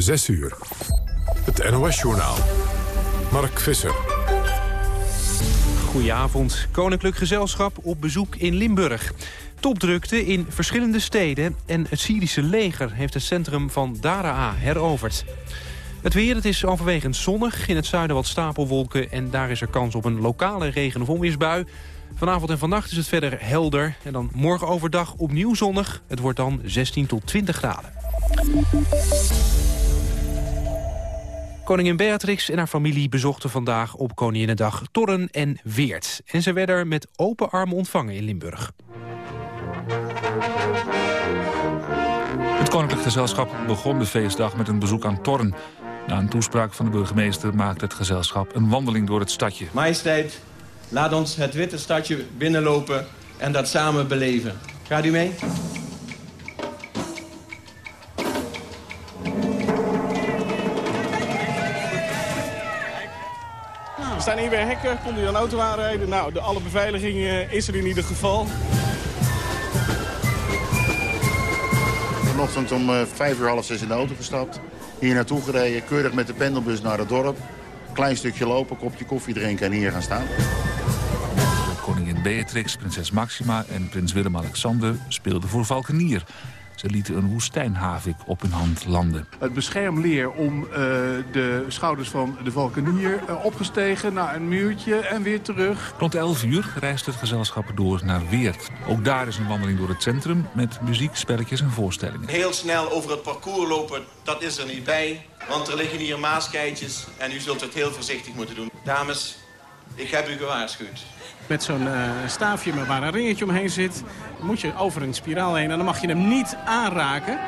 6 uur. Het NOS-journaal. Mark Visser. Goedenavond. Koninklijk Gezelschap op bezoek in Limburg. Topdrukte in verschillende steden en het Syrische leger heeft het centrum van Daraa heroverd. Het weer, het is overwegend zonnig. In het zuiden wat stapelwolken en daar is er kans op een lokale regen- of onweersbui. Vanavond en vannacht is het verder helder. En dan morgen overdag opnieuw zonnig. Het wordt dan 16 tot 20 graden. Koningin Beatrix en haar familie bezochten vandaag op Koninginnedag Torren en Weert. En ze werden met open armen ontvangen in Limburg. Het Koninklijk Gezelschap begon de feestdag met een bezoek aan Torren. Na een toespraak van de burgemeester maakte het gezelschap een wandeling door het stadje. Majesteit, laat ons het witte stadje binnenlopen en dat samen beleven. Gaat u mee? We staan hier bij hekken, kon u een auto aanrijden. Nou, de, alle beveiliging uh, is er in ieder geval. Vanochtend om uh, vijf uur half zes in de auto gestapt. Hier naartoe gereden, keurig met de pendelbus naar het dorp. Klein stukje lopen, kopje koffie drinken en hier gaan staan. Koningin Beatrix, prinses Maxima en prins Willem-Alexander speelden voor Valkenier. Ze lieten een woestijnhavik op hun hand landen. Het beschermleer om uh, de schouders van de valkenier uh, opgestegen naar een muurtje en weer terug. Rond 11 uur reist het gezelschap door naar Weert. Ook daar is een wandeling door het centrum met muziek, spelletjes en voorstellingen. Heel snel over het parcours lopen, dat is er niet bij. Want er liggen hier maaskeitjes en u zult het heel voorzichtig moeten doen. Dames, ik heb u gewaarschuwd. Met zo'n uh, staafje waar een ringetje omheen zit, moet je over een spiraal heen en dan mag je hem niet aanraken.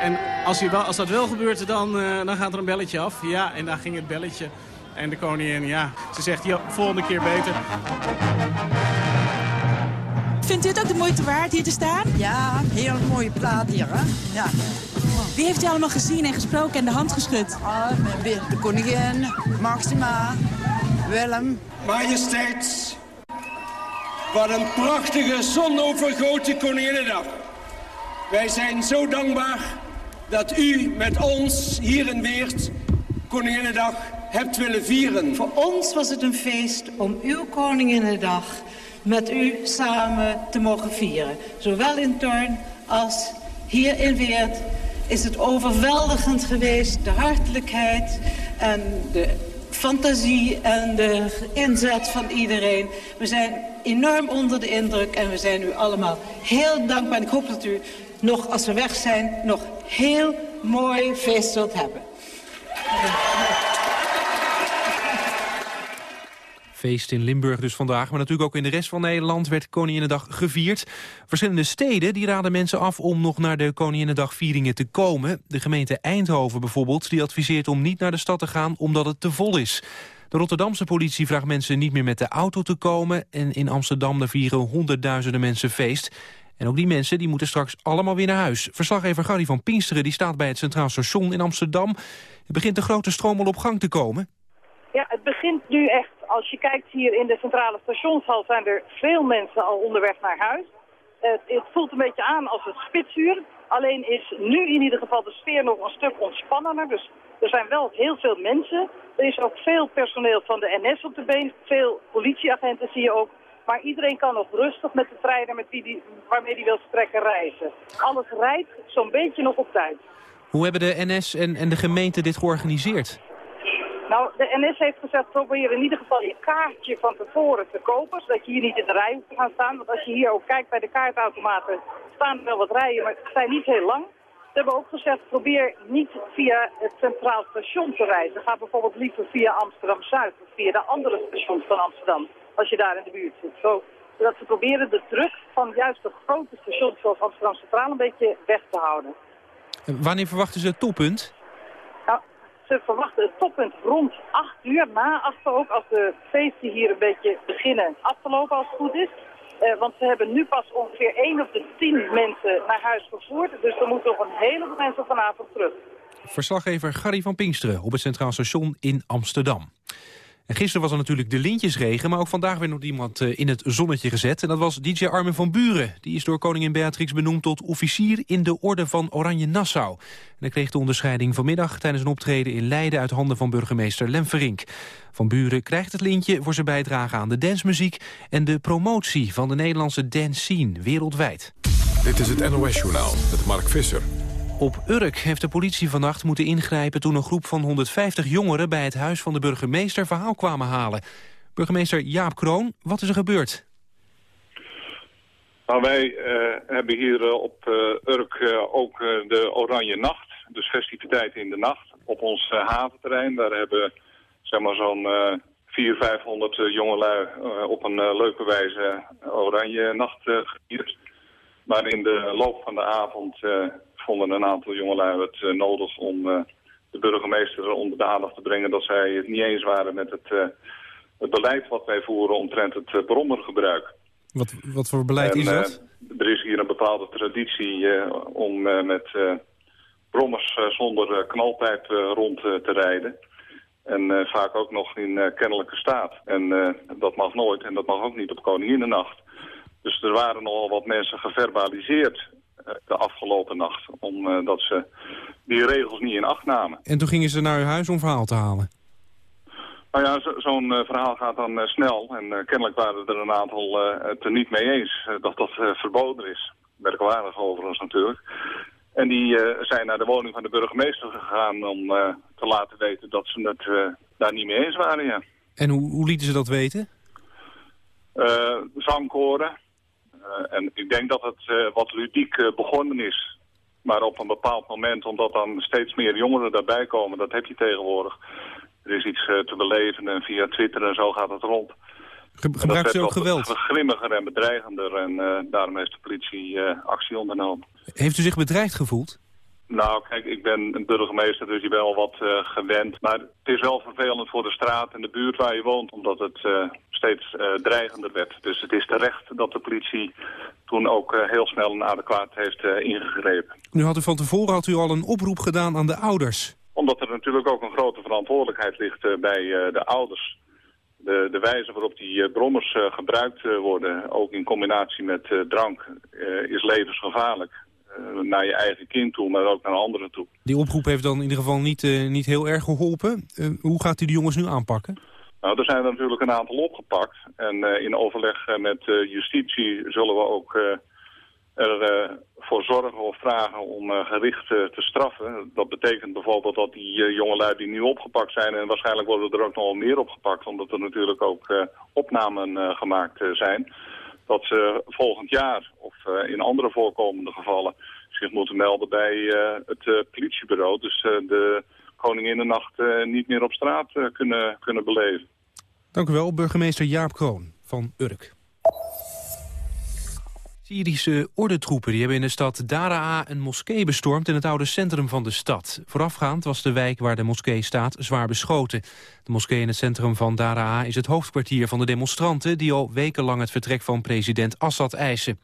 En als, je wel, als dat wel gebeurt, dan, uh, dan gaat er een belletje af. Ja, en daar ging het belletje. En de koningin, ja, ze zegt, ja, volgende keer beter. Vindt u het ook de moeite waard hier te staan? Ja, heel mooie plaat hier, hè? Ja. Wie heeft u allemaal gezien en gesproken en de hand geschud? Ah, de koningin, Maxima, Willem. Majesteit, wat een prachtige zonovergoten Koninginnedag. Wij zijn zo dankbaar dat u met ons hier in Weert Koninginnedag hebt willen vieren. Voor ons was het een feest om uw Koninginnedag met u samen te mogen vieren. Zowel in Torn als hier in Weert is het overweldigend geweest. De hartelijkheid en de fantasie en de inzet van iedereen. We zijn enorm onder de indruk en we zijn u allemaal heel dankbaar. En ik hoop dat u nog, als we weg zijn, nog heel mooi feest zult hebben. Feest in Limburg dus vandaag, maar natuurlijk ook in de rest van Nederland werd Koninginnedag gevierd. Verschillende steden die raden mensen af om nog naar de Koninginnedagvieringen te komen. De gemeente Eindhoven bijvoorbeeld, die adviseert om niet naar de stad te gaan omdat het te vol is. De Rotterdamse politie vraagt mensen niet meer met de auto te komen. En in Amsterdam daar vieren honderdduizenden mensen feest. En ook die mensen die moeten straks allemaal weer naar huis. Verslaggever Gary van Pinksteren die staat bij het Centraal Station in Amsterdam. Het begint de grote stroom al op gang te komen. Ja, het begint nu echt. Als je kijkt hier in de centrale stationshal zijn er veel mensen al onderweg naar huis. Het, het voelt een beetje aan als het spitsuur. Alleen is nu in ieder geval de sfeer nog een stuk ontspannender. Dus er zijn wel heel veel mensen. Er is ook veel personeel van de NS op de been. Veel politieagenten zie je ook. Maar iedereen kan nog rustig met de treinen met wie die, waarmee die wil vertrekken reizen. Alles rijdt zo'n beetje nog op tijd. Hoe hebben de NS en, en de gemeente dit georganiseerd? Nou, de NS heeft gezegd, probeer in ieder geval je kaartje van tevoren te kopen, zodat je hier niet in de rij hoeft te gaan staan. Want als je hier ook kijkt bij de kaartautomaten, staan er wel wat rijen, maar ze zijn niet heel lang. Ze hebben ook gezegd, probeer niet via het Centraal Station te reizen. Ga bijvoorbeeld liever via Amsterdam-Zuid of via de andere stations van Amsterdam, als je daar in de buurt zit. Zo, zodat ze proberen de druk van juist de grote stations zoals Amsterdam Centraal een beetje weg te houden. Wanneer verwachten ze het toppunt? Ze verwachten het toppunt rond 8 uur, na 8 ook, als de feesten hier een beetje beginnen af te lopen als het goed is. Uh, want ze hebben nu pas ongeveer 1 op de 10 mensen naar huis vervoerd. Dus er moeten nog een heleboel mensen vanavond terug. Verslaggever Gary van Pinksteren op het Centraal Station in Amsterdam. En gisteren was er natuurlijk de lintjesregen... maar ook vandaag werd nog iemand eh, in het zonnetje gezet. En dat was DJ Armin van Buren. Die is door koningin Beatrix benoemd tot officier... in de Orde van Oranje Nassau. En hij kreeg de onderscheiding vanmiddag... tijdens een optreden in Leiden uit handen van burgemeester Lem Verink. Van Buren krijgt het lintje voor zijn bijdrage aan de dancemuziek... en de promotie van de Nederlandse dance scene wereldwijd. Dit is het NOS-journaal met Mark Visser. Op Urk heeft de politie vannacht moeten ingrijpen... toen een groep van 150 jongeren bij het huis van de burgemeester verhaal kwamen halen. Burgemeester Jaap Kroon, wat is er gebeurd? Nou, wij uh, hebben hier uh, op uh, Urk ook de Oranje Nacht, dus festiviteiten in de nacht, op ons haventerrein. Daar hebben zeg maar zo'n 400, 500 jongelui op een leuke wijze Oranje Nacht gevierd. Maar in de loop van de avond vonden een aantal jongelui het uh, nodig om uh, de burgemeester onder de aandacht te brengen dat zij het niet eens waren met het, uh, het beleid wat wij voeren omtrent het brommergebruik. Wat, wat voor beleid en, is dat? er is hier een bepaalde traditie om met brommers zonder knalpijp rond te rijden. En vaak ook nog in kennelijke staat. En dat mag nooit en dat mag ook niet op Koninginnennacht. Dus er waren nogal wat mensen geverbaliseerd de afgelopen nacht. Omdat ze die regels niet in acht namen. En toen gingen ze naar uw huis om verhaal te halen? Nou ja, zo'n uh, verhaal gaat dan uh, snel. En kennelijk waren er een aantal het er niet mee eens dat dat verboden is. Merkwaardig overigens natuurlijk. En die zijn naar de woning van de burgemeester gegaan om te laten weten dat ze het daar niet mee eens waren, ja. En hoe, hoe lieten ze dat weten? zangkoren, en ik denk dat het uh, wat ludiek uh, begonnen is. Maar op een bepaald moment, omdat dan steeds meer jongeren daarbij komen, dat heb je tegenwoordig. Er is iets te beleven en via Twitter en zo gaat het rond. Ge gebruikt u ook geweld? Grimmiger en bedreigender en daarom heeft de politie actie ondernomen. Heeft u zich bedreigd gevoeld? Nou, kijk, ik ben een burgemeester, dus je bent wel wat uh, gewend. Maar het is wel vervelend voor de straat en de buurt waar je woont, omdat het uh, steeds uh, dreigender werd. Dus het is terecht dat de politie toen ook heel snel en adequaat heeft ingegrepen. Nu had u van tevoren had u al een oproep gedaan aan de ouders. Omdat er natuurlijk ook een grote verantwoordelijkheid ligt bij de ouders. De, de, wijze waarop die brommers gebruikt worden, ook in combinatie met drank, is levensgevaarlijk. Eh, naar je eigen kind toe, maar ook naar anderen toe. Die oproep heeft dan in ieder geval niet, uh, niet heel erg geholpen. Uh, hoe gaat u de jongens nu aanpakken? Nou, er zijn er natuurlijk een aantal opgepakt. En in overleg met justitie zullen we ook ervoor zorgen of vragen om gericht te straffen. Dat betekent bijvoorbeeld dat die jongelui die nu opgepakt zijn... en waarschijnlijk worden er ook nog wel meer opgepakt... omdat er natuurlijk ook opnamen gemaakt zijn dat ze volgend jaar of uh, in andere voorkomende gevallen zich moeten melden bij uh, het uh, politiebureau. Dus de Koninginnennacht niet meer op straat kunnen, kunnen beleven. Dank u wel, burgemeester Jaap Kroon van Urk. Syrische ordentroepen die hebben in de stad Daraa een moskee bestormd in het oude centrum van de stad. Voorafgaand was de wijk waar de moskee staat zwaar beschoten. De moskee in het centrum van Daraa is het hoofdkwartier van de demonstranten die al wekenlang het vertrek van president Assad eisen.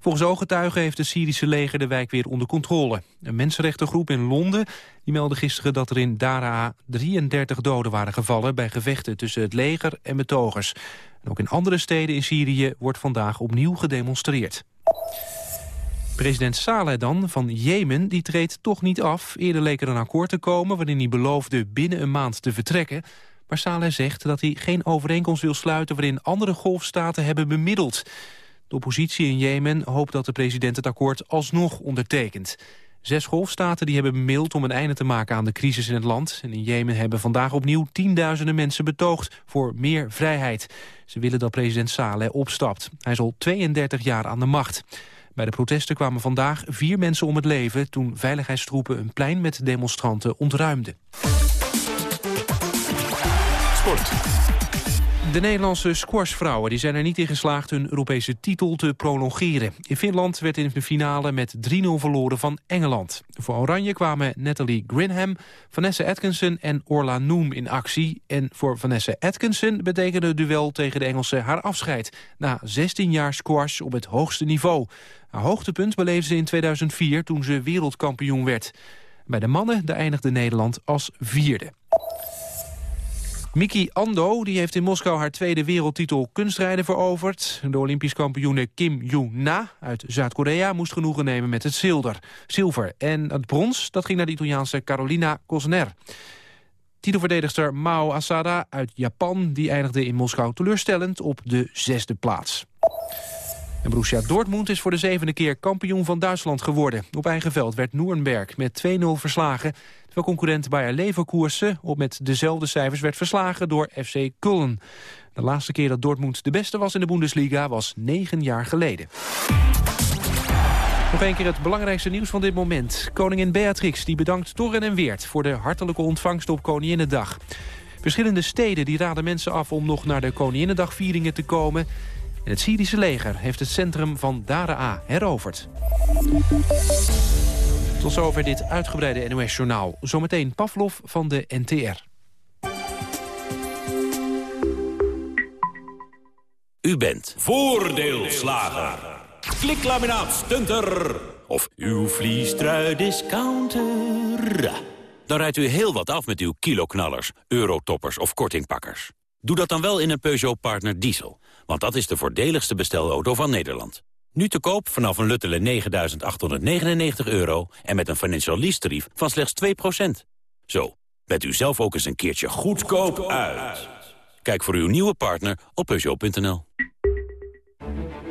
Volgens ooggetuigen heeft het Syrische leger de wijk weer onder controle. Een mensenrechtengroep in Londen die meldde gisteren dat er in Daraa 33 doden waren gevallen bij gevechten tussen het leger en betogers ook in andere steden in Syrië wordt vandaag opnieuw gedemonstreerd. President Saleh dan van Jemen die treedt toch niet af. Eerder leek er een akkoord te komen waarin hij beloofde binnen een maand te vertrekken. Maar Saleh zegt dat hij geen overeenkomst wil sluiten waarin andere golfstaten hebben bemiddeld. De oppositie in Jemen hoopt dat de president het akkoord alsnog ondertekent. Zes golfstaten die hebben bemiddeld om een einde te maken aan de crisis in het land. En in Jemen hebben vandaag opnieuw tienduizenden mensen betoogd voor meer vrijheid. Ze willen dat president Saleh opstapt. Hij is al 32 jaar aan de macht. Bij de protesten kwamen vandaag vier mensen om het leven... toen veiligheidstroepen een plein met demonstranten ontruimden. Sport. De Nederlandse squashvrouwen die zijn er niet in geslaagd hun Europese titel te prolongeren. In Finland werd in de finale met 3-0 verloren van Engeland. Voor Oranje kwamen Natalie Grinham, Vanessa Atkinson en Orla Noem in actie. En voor Vanessa Atkinson betekende het duel tegen de Engelsen haar afscheid. Na 16 jaar squash op het hoogste niveau. Haar hoogtepunt beleefde ze in 2004 toen ze wereldkampioen werd. Bij de mannen eindigde Nederland als vierde. Miki Ando die heeft in Moskou haar tweede wereldtitel kunstrijden veroverd. De Olympisch kampioene Kim Yoo-na uit Zuid-Korea moest genoegen nemen met het zilver. zilver. En het brons dat ging naar de Italiaanse Carolina Cosner. Titelverdedigster Mao Asada uit Japan die eindigde in Moskou teleurstellend op de zesde plaats. En Borussia Dortmund is voor de zevende keer kampioen van Duitsland geworden. Op eigen veld werd Nuremberg met 2-0 verslagen. Terwijl concurrent Bayer Leverkusen op met dezelfde cijfers werd verslagen door FC Köln. De laatste keer dat Dortmund de beste was in de Bundesliga was negen jaar geleden. Nog een keer het belangrijkste nieuws van dit moment. Koningin Beatrix die bedankt Torren en Weert voor de hartelijke ontvangst op Koninginnedag. Verschillende steden die raden mensen af om nog naar de Koninginnedagvieringen te komen. En het Syrische leger heeft het centrum van Daraa heroverd. Tot zover dit uitgebreide NOS-journaal. Zometeen Pavlov van de NTR. U bent voordeelslager. Kliklaminaat stunter. Of uw vliestrui discounter. Dan rijdt u heel wat af met uw kiloknallers, eurotoppers of kortingpakkers. Doe dat dan wel in een Peugeot Partner Diesel. Want dat is de voordeligste bestelauto van Nederland. Nu te koop vanaf een Luttele 9.899 euro... en met een financial lease tarief van slechts 2%. Zo, bent u zelf ook eens een keertje goedkoop uit. Kijk voor uw nieuwe partner op Peugeot.nl.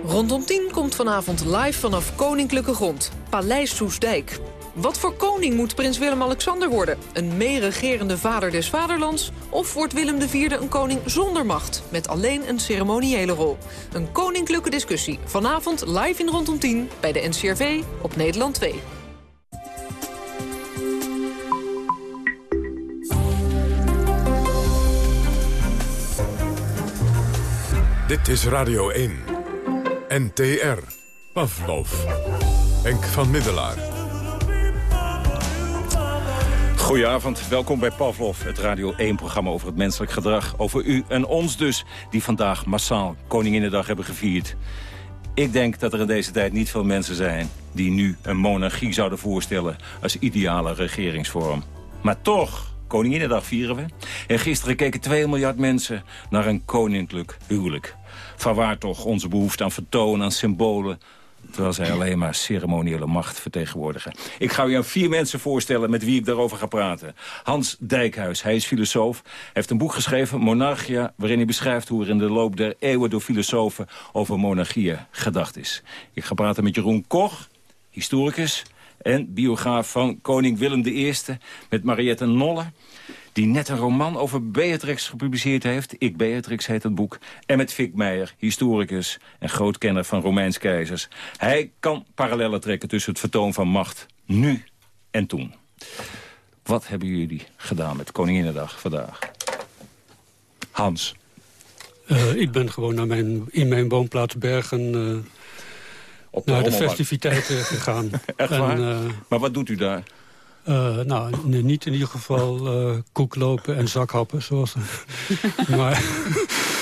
Rondom 10 komt vanavond live vanaf Koninklijke Grond. Paleis Soesdijk. Wat voor koning moet prins Willem-Alexander worden? Een meeregerende vader des vaderlands? Of wordt Willem IV een koning zonder macht, met alleen een ceremoniële rol? Een koninklijke discussie. Vanavond live in Rondom 10 bij de NCRV op Nederland 2. Dit is Radio 1. NTR. Pavlov. Henk van Middelaar. Goedenavond, welkom bij Pavlov, het Radio 1-programma over het menselijk gedrag. Over u en ons dus, die vandaag massaal Koninginnedag hebben gevierd. Ik denk dat er in deze tijd niet veel mensen zijn... die nu een monarchie zouden voorstellen als ideale regeringsvorm. Maar toch, Koninginnedag vieren we. En gisteren keken 2 miljard mensen naar een koninklijk huwelijk. Vanwaar toch onze behoefte aan vertoon, aan symbolen terwijl zij alleen maar ceremoniële macht vertegenwoordigen. Ik ga u aan vier mensen voorstellen met wie ik daarover ga praten. Hans Dijkhuis, hij is filosoof, heeft een boek geschreven, Monarchia... waarin hij beschrijft hoe er in de loop der eeuwen door filosofen over monarchieën gedacht is. Ik ga praten met Jeroen Koch, historicus en biograaf van koning Willem I... met Mariette Nolle die net een roman over Beatrix gepubliceerd heeft. Ik Beatrix heet het boek. En met Vic Meijer, historicus en grootkenner van Romeins keizers. Hij kan parallellen trekken tussen het vertoon van macht nu en toen. Wat hebben jullie gedaan met Koninginnedag vandaag? Hans. Uh, ik ben gewoon naar mijn, in mijn woonplaats Bergen... Uh, Op de naar de festiviteiten gegaan. Echt en, waar? Uh, maar wat doet u daar? Uh, nou, niet in ieder geval uh, koeklopen en zakhappen. Zoals, maar,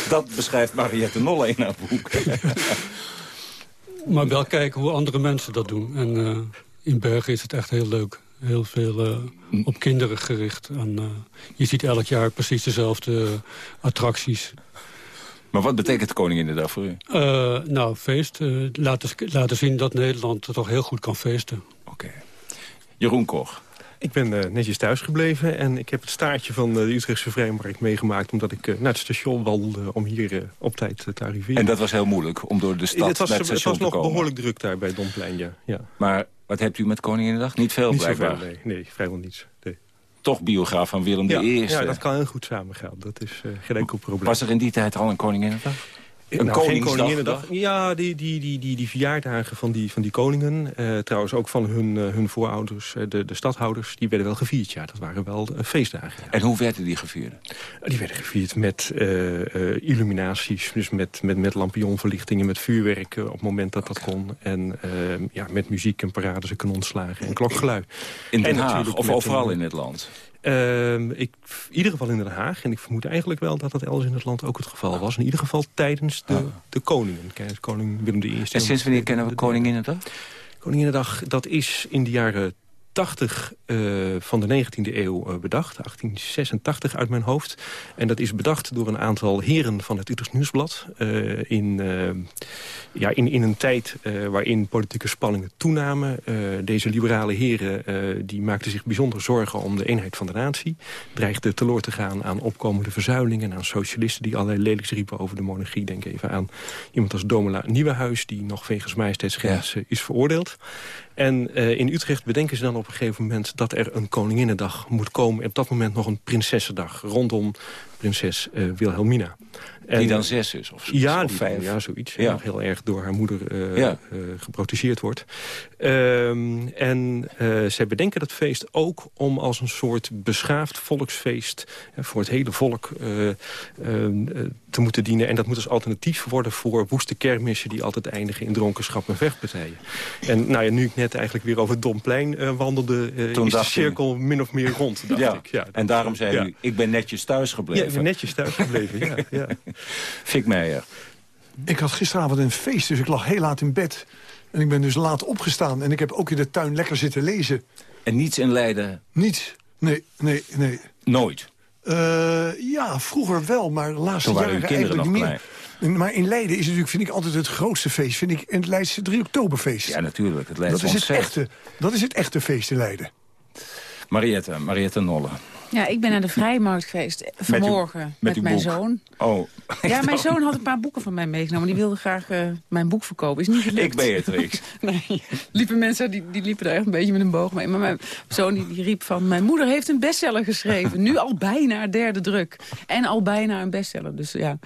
dat beschrijft Mariette Nolle in haar boek. maar wel kijken hoe andere mensen dat doen. En uh, in Bergen is het echt heel leuk. Heel veel op kinderen gericht. En, je ziet elk jaar precies dezelfde attracties. Maar wat betekent Koninginnedag voor u? nou, feest. laten, laten zien dat Nederland toch heel goed kan feesten. Oké. Jeroen Koch. Ik ben uh, netjes thuis gebleven en ik heb het staartje van uh, de Utrechtse Vrijmarkt meegemaakt... omdat ik uh, naar het station wandelde om hier op tijd te arriveren. En dat was heel moeilijk om door de stad het was, naar het station te komen? Het was nog behoorlijk druk daar bij Domplein, ja. ja. Maar wat hebt u met Koninginnedag? Niet veel Niet blijkbaar? Zoveel, nee, nee, vrijwel niets. Nee. Toch biograaf van Willem ja, I. Ja, dat kan heel goed samengaan. Dat is geen enkel probleem. Was er in die tijd al een Koninginnedag? Een nou, Koninginnedag. Ja, die, die, die, die, die verjaardagen van die, van die koningen. Uh, trouwens ook van hun, uh, hun voorouders, uh, de, de stadhouders. Die werden wel gevierd, ja. Dat waren wel feestdagen. Ja. En hoe werden die gevierd? Die werden gevierd met illuminaties. Dus met, met, met lampionverlichtingen, met vuurwerk op het moment dat dat kon. En ja, met muziek en parades en kanonslagen en klokgelui. In Den Haag of overal in het land? Uh, ik, in ieder geval in Den Haag. En ik vermoed eigenlijk wel dat dat elders in het land ook het geval was. In ieder geval tijdens de, de koningen. Koning Willem I. En sinds wanneer kennen we Koninginnedag? Koninginnedag, dat is in de jaren 1880 uh, van de 19e eeuw uh, bedacht. 1886 uit mijn hoofd. En dat is bedacht door een aantal heren van het Utrecht Nieuwsblad. Uh, in, ja, in, in een tijd waarin politieke spanningen toenamen. deze liberale heren die maakten zich bijzonder zorgen om de eenheid van de natie. Dreigden teloor te gaan aan opkomende verzuilingen... aan socialisten die allerlei lelijks riepen over de monarchie. Denk even aan iemand als Domela Nieuwenhuis... die nog wegens majesteitsgrens ja. is veroordeeld. En in Utrecht bedenken ze dan op een gegeven moment... dat er een Koninginnedag moet komen. En op dat moment nog een Prinsessendag rondom prinses uh, Wilhelmina. En, die dan zes is? Of, ja, of die, vijf? ja, zoiets. Ja. Nog heel erg door haar moeder uh, ja. geprotegeerd wordt. Um, en zij bedenken dat feest ook om als een soort beschaafd volksfeest... voor het hele volk te moeten dienen. En dat moet als alternatief worden voor woeste kermissen... die altijd eindigen in dronkenschap en vechtpartijen. En nou ja, nu ik net eigenlijk weer over het Domplein wandelde... Uh, is de cirkel min of meer rond, dacht ja. ik. Ja, en daarom zei u, ik ben netjes thuis gebleven. Ja, ik ben netjes thuis gebleven, ja. Fik Meijer. Ik had gisteravond een feest, dus ik lag heel laat in bed. En ik ben dus laat opgestaan. En ik heb ook in de tuin lekker zitten lezen. En niets in Leiden? Niets. Nee, nee, nee. Nooit? Uh, ja, vroeger wel, maar de laatste Toen jaren eigenlijk niet meer. Maar in Leiden is natuurlijk, vind ik, altijd het grootste feest. Vind ik het Leidse 3 oktoberfeest. Ja, natuurlijk. Het Leidse dat, is het echte, dat is het echte feest in Leiden. Mariette, Mariette Nolle. Ja, ik ben naar de Vrijmarkt geweest vanmorgen met, met, met mijn boek. zoon. Oh. Ja, mijn zoon had een paar boeken van mij meegenomen. Die wilde graag uh, mijn boek verkopen. Is niet gelukt. Ik Beatrix. nee, liepen mensen die, die liepen daar echt een beetje met een boog mee. Maar mijn zoon die, die riep van... Mijn moeder heeft een bestseller geschreven. nu al bijna derde druk. En al bijna een bestseller. Dus ja,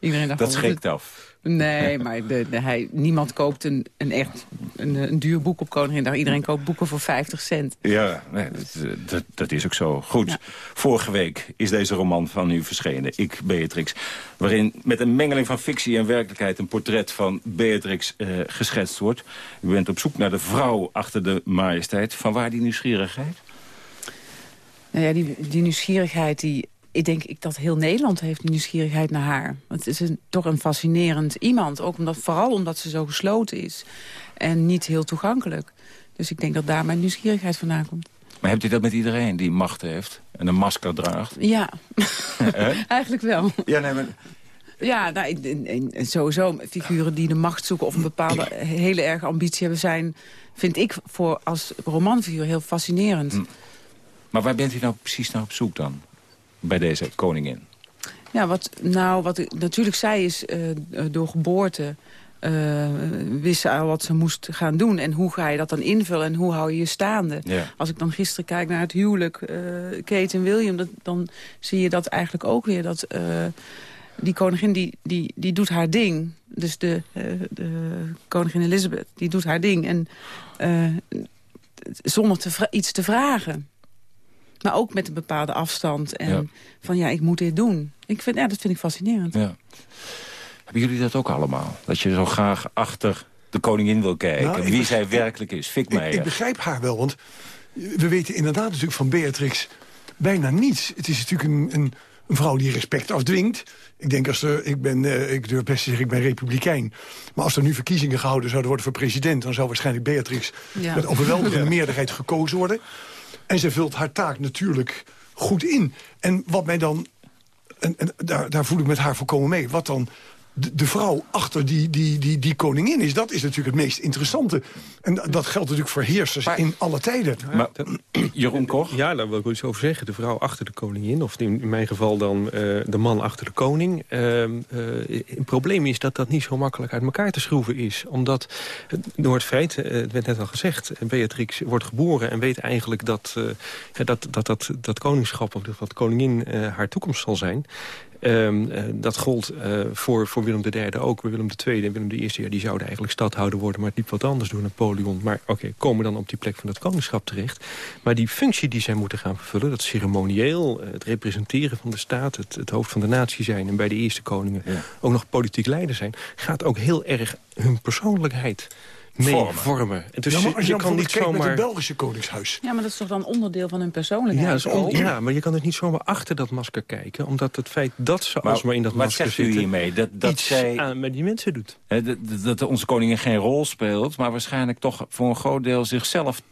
iedereen dacht... Dat schrikt af. Nee, maar de, de, hij, niemand koopt een, een echt een, een duur boek op Koninginnedag. Iedereen koopt boeken voor 50 cent. Ja, nee, dat, dat, dat is ook zo. Goed, ja. vorige week is deze roman van u verschenen, Ik, Beatrix. Waarin met een mengeling van fictie en werkelijkheid... een portret van Beatrix uh, geschetst wordt. U bent op zoek naar de vrouw achter de majesteit. Van waar die nieuwsgierigheid? Nou ja, die, die nieuwsgierigheid die ik denk ik dat heel Nederland heeft nieuwsgierigheid naar haar. Het is een, toch een fascinerend iemand. Ook omdat, vooral omdat ze zo gesloten is. En niet heel toegankelijk. Dus ik denk dat daar mijn nieuwsgierigheid vandaan komt. Maar hebt u dat met iedereen die macht heeft en een masker draagt? Ja, eigenlijk wel. Ja, nee, maar... Ja, nou, sowieso figuren die de macht zoeken... of een bepaalde hele erge ambitie hebben zijn... vind ik voor als romanfiguur heel fascinerend. Hm. Maar waar bent u nou precies naar op zoek dan? Bij deze koningin? Ja, wat, nou, wat ik natuurlijk zei is uh, door geboorte... Uh, wist ze al wat ze moest gaan doen. En hoe ga je dat dan invullen en hoe hou je je staande? Ja. Als ik dan gisteren kijk naar het huwelijk uh, Kate en William... Dat, dan zie je dat eigenlijk ook weer. Dat die koningin die, die, die doet haar ding. Dus de, de koningin Elizabeth, die doet haar ding. En zonder te iets te vragen. Maar ook met een bepaalde afstand. En ja. van ja, ik moet dit doen. Ik vind, ja, dat vind ik fascinerend. Ja. Hebben jullie dat ook allemaal? Dat je zo graag achter de koningin wil kijken. Nou, wie zij werkelijk is. Fik mij. Ik, ik begrijp haar wel, want we weten inderdaad natuurlijk van Beatrix bijna niets. Het is natuurlijk een, een, een vrouw die respect afdwingt. Ik denk als er, ik ben, uh, ik durf best te zeggen, ik ben republikein. Maar als er nu verkiezingen gehouden zouden worden voor president... dan zou waarschijnlijk Beatrix ja. met overweldigende ja. meerderheid gekozen worden. En ze vult haar taak natuurlijk goed in. En wat mij dan, en, en daar, daar voel ik met haar volkomen mee... wat dan de, de, vrouw achter die, die, die, die koningin is... dat is natuurlijk het meest interessante. En dat geldt natuurlijk voor heersers maar, in alle tijden. Maar, Jeroen Koch? Ja, daar wil ik wel iets over zeggen. De vrouw achter de koningin, of in, in mijn geval dan uh, de man achter de koning. Uh, uh, het probleem is dat dat niet zo makkelijk uit elkaar te schroeven is. Omdat, door het feit, het werd net al gezegd... Beatrix wordt geboren en weet eigenlijk dat dat, dat, dat, dat koningschap... of dat koningin haar toekomst zal zijn... Um, uh, dat gold uh, voor, voor Willem III ook. Willem II en Willem I ja, die zouden eigenlijk stadhouder worden... maar het liep wat anders door Napoleon. Maar oké, okay, komen dan op die plek van het koningschap terecht. Maar die functie die zij moeten gaan vervullen... dat ceremonieel, het representeren van de staat... het, het hoofd van de natie zijn... en bij de eerste koningen ja. ook nog politiek leider zijn... gaat ook heel erg hun persoonlijkheid mee vormen. vormen. Dus ja, maar als je, je kan niet zomaar... met het Belgische koningshuis. Ja, maar dat is toch dan onderdeel van hun persoonlijkheid? Ja, on... ja, maar je kan dus niet zomaar achter dat masker kijken. Omdat het feit dat ze maar, alsmaar in dat masker zitten... Wat zegt u hiermee? Dat, dat iets zij, aan met die mensen doet. Hè, dat, dat onze koningin geen rol speelt... maar waarschijnlijk toch voor een groot deel zichzelf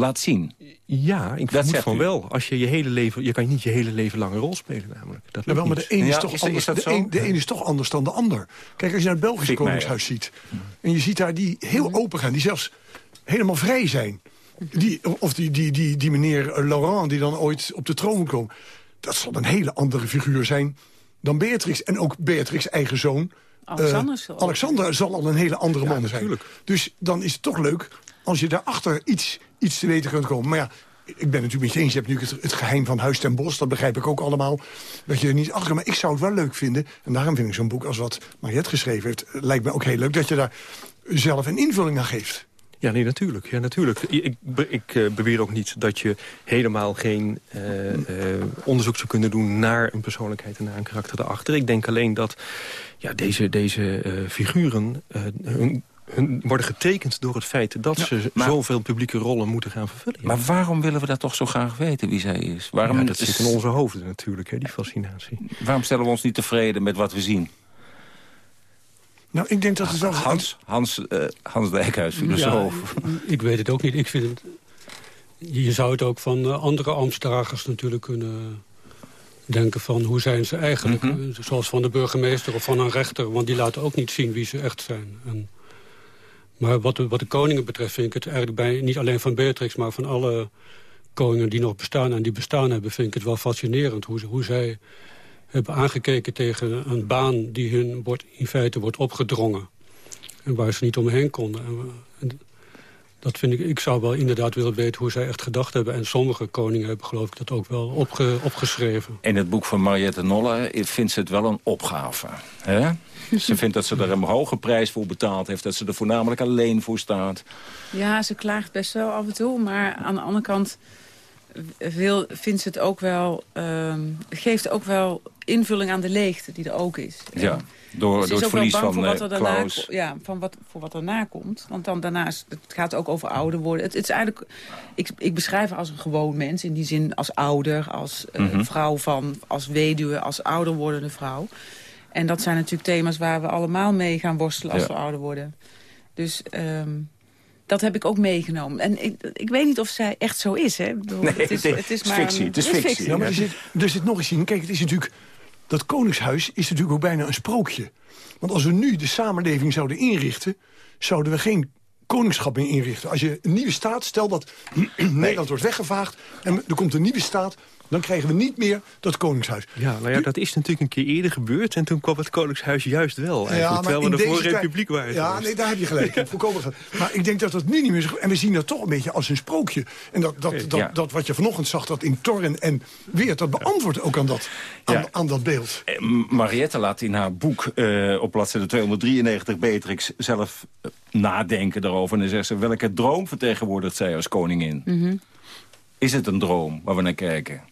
laat zien. Ja, ik Dat vermoed zegt van u. wel. Als je je hele leven, je kan niet je hele leven lang een rol spelen namelijk. Dat Ja, wel, maar de een is, Ja, toch is anders, is de, een, de een is toch anders dan de ander. Kijk, als je naar het Belgische. Koningshuis ziet... en je ziet daar die heel open gaan, die zelfs helemaal vrij zijn... Die, of die, die, die, die meneer Laurent die dan ooit op de troon moet komen... dat zal een hele andere figuur zijn dan Beatrix. En ook Beatrix' eigen zoon... Alexander eh, zal- Alexander zal al een hele andere man zijn. Dus dan is het toch leuk als je daarachter iets, iets te weten kunt komen. Maar ja, ik ben natuurlijk met je eens. Je hebt nu het, geheim van Huis ten Bos. Dat begrijp ik ook allemaal. Dat je er niet achter... Maar ik zou het wel leuk vinden. En daarom vind ik zo'n boek als wat Mariette geschreven heeft... eh, lijkt me ook heel leuk dat je daar zelf een invulling aan geeft. Ja, nee, natuurlijk. Ja, natuurlijk. Ik, ik eh, beweer ook niet dat je helemaal geen eh, onderzoek zou kunnen doen... naar een persoonlijkheid en naar een karakter erachter. Ik denk alleen dat ja, deze, deze figuren hun, hun worden getekend door het feit... dat ze maar- zoveel publieke rollen moeten gaan vervullen. Maar waarom willen we dat toch zo graag weten wie zij is? Waarom, Ja, dat zit in onze hoofden natuurlijk, hè, die fascinatie. waarom stellen we ons niet tevreden met wat we zien? Nou, ik denk dat het wel... Hans, Hans, eh, Hans Dijkhuis, filosoof. Ja, ik weet het ook niet. Ik vind het, je zou het ook van eh, andere ambtsdragers natuurlijk kunnen denken van hoe zijn ze eigenlijk. Mhm. Zoals van de burgemeester of van een rechter. Want die laten ook niet zien wie ze echt zijn. En, maar wat de, wat de koningen betreft vind ik het eigenlijk bij, niet alleen van Beatrix... maar van alle koningen die nog bestaan en die bestaan hebben... vind ik het wel fascinerend hoe, hoe zij hebben aangekeken tegen een baan... die hun wordt, in feite wordt opgedrongen. En waar ze niet omheen konden. En dat vind ik, ik zou wel inderdaad willen weten hoe zij echt gedacht hebben. En sommige koningen hebben geloof ik dat ook wel opge, opgeschreven. In het boek van Mariette Nolle vindt ze het wel een opgave. Hè? Ze vindt dat ze er een hoge prijs voor betaald heeft. Dat ze er voornamelijk alleen voor staat. Ja, ze klaagt best wel af en toe. Maar aan de andere kant wil, vindt ze het ook wel... ehm, geeft ook wel invulling aan de leegte die er ook is. Ja, door, door het verlies van voor wat eh, er daarna, Klaus. ja, van wat, voor wat daarna komt. Want dan daarnaast, het gaat ook over ouder worden. Het, het is eigenlijk, ik, ik beschrijf haar als een gewoon mens. In die zin als ouder, als Mhm. vrouw van, als weduwe, als ouder wordende vrouw. En dat zijn natuurlijk thema's waar we allemaal mee gaan worstelen als Ja. we ouder worden. Dus ehm, dat heb ik ook meegenomen. En ik, ik weet niet of zij echt zo is. Hè? Ik bedoel, Nee, het is, nee, het is het is maar fictie, een- het is fictie. Ja, maar er zit, er zit nog eens in. Kijk, het is natuurlijk... Dat koningshuis is natuurlijk ook bijna een sprookje. Want als we nu de samenleving zouden inrichten... zouden we geen koningschap meer inrichten. Als je een nieuwe staat, stel dat Nederland wordt weggevaagd... en er komt een nieuwe staat, dan krijgen we niet meer dat koningshuis. Ja, nou ja, dat is natuurlijk een keer eerder gebeurd... en toen kwam het Koningshuis juist wel, eigenlijk, terwijl we in ervoor deze tijd- republiek waren. Ja, geweest. nee, daar heb je gelijk. Volkomen gelijk. Maar ik denk dat dat nu niet meer zo... En we zien dat toch een beetje als een sprookje. En dat, dat, dat, Ja. dat wat je vanochtend zag, dat in Torren en Weert... dat beantwoordt ook aan dat, aan, Ja. aan dat beeld. Eh, Mariette laat in haar boek eh, op bladzijde 293 Beatrix zelf eh, nadenken daarover. En dan zegt ze, welke droom vertegenwoordigt zij als koningin? Mhm. Is het een droom waar we naar kijken?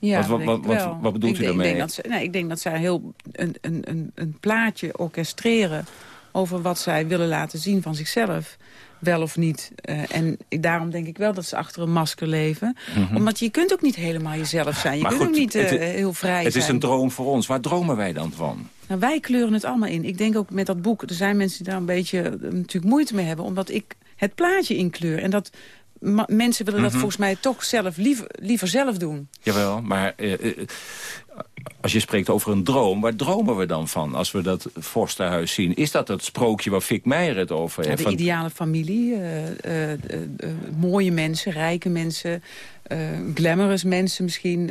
Ja, Wat- wat- wat- wat bedoelt ik u denk, daarmee? Ik denk dat, ze, nee, ik denk dat zij heel een, een, een, een plaatje orchestreren... over wat zij willen laten zien van zichzelf. Wel of niet. Eh, en daarom denk ik wel dat ze achter een masker leven. Mhm. Omdat je kunt ook niet helemaal jezelf zijn. Je Maar kunt goed, ook niet eh, het- heel vrij Het zijn. is een droom voor ons. Waar dromen wij dan van? Nou, wij kleuren het allemaal in. Ik denk ook met dat boek, er zijn mensen die daar een beetje eh, natuurlijk moeite mee hebben. Omdat ik het plaatje inkleur. En dat mensen willen dat Mhm. volgens mij toch zelf liever, liever zelf doen. Jawel, maar eh, eh, als je spreekt over een droom... waar dromen we dan van als we dat vorstenhuis zien? Is dat het sprookje waar Fik Meijer het over Ja, heeft? de Van- ideale familie, eh, eh, mooie mensen, rijke mensen, glamorous mensen misschien.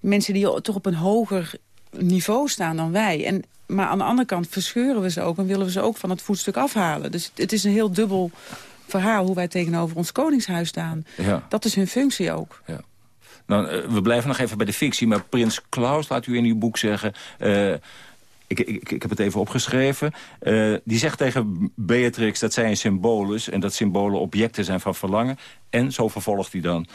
mensen die toch op een hoger niveau staan dan wij. En, maar aan de andere kant verscheuren we ze ook en willen we ze ook van het voetstuk afhalen. Dus het is een heel dubbel verhaal hoe wij tegenover ons koningshuis staan. Ja. Dat is hun functie ook. Nou, eh, we blijven nog even bij de fictie, maar Prins Klaus, laat u in uw boek zeggen... eh, ik, ik, ik heb het even opgeschreven. eh, die zegt tegen Beatrix dat zij een symbool is... en dat symbolen objecten zijn van verlangen. En, zo vervolgt hij dan,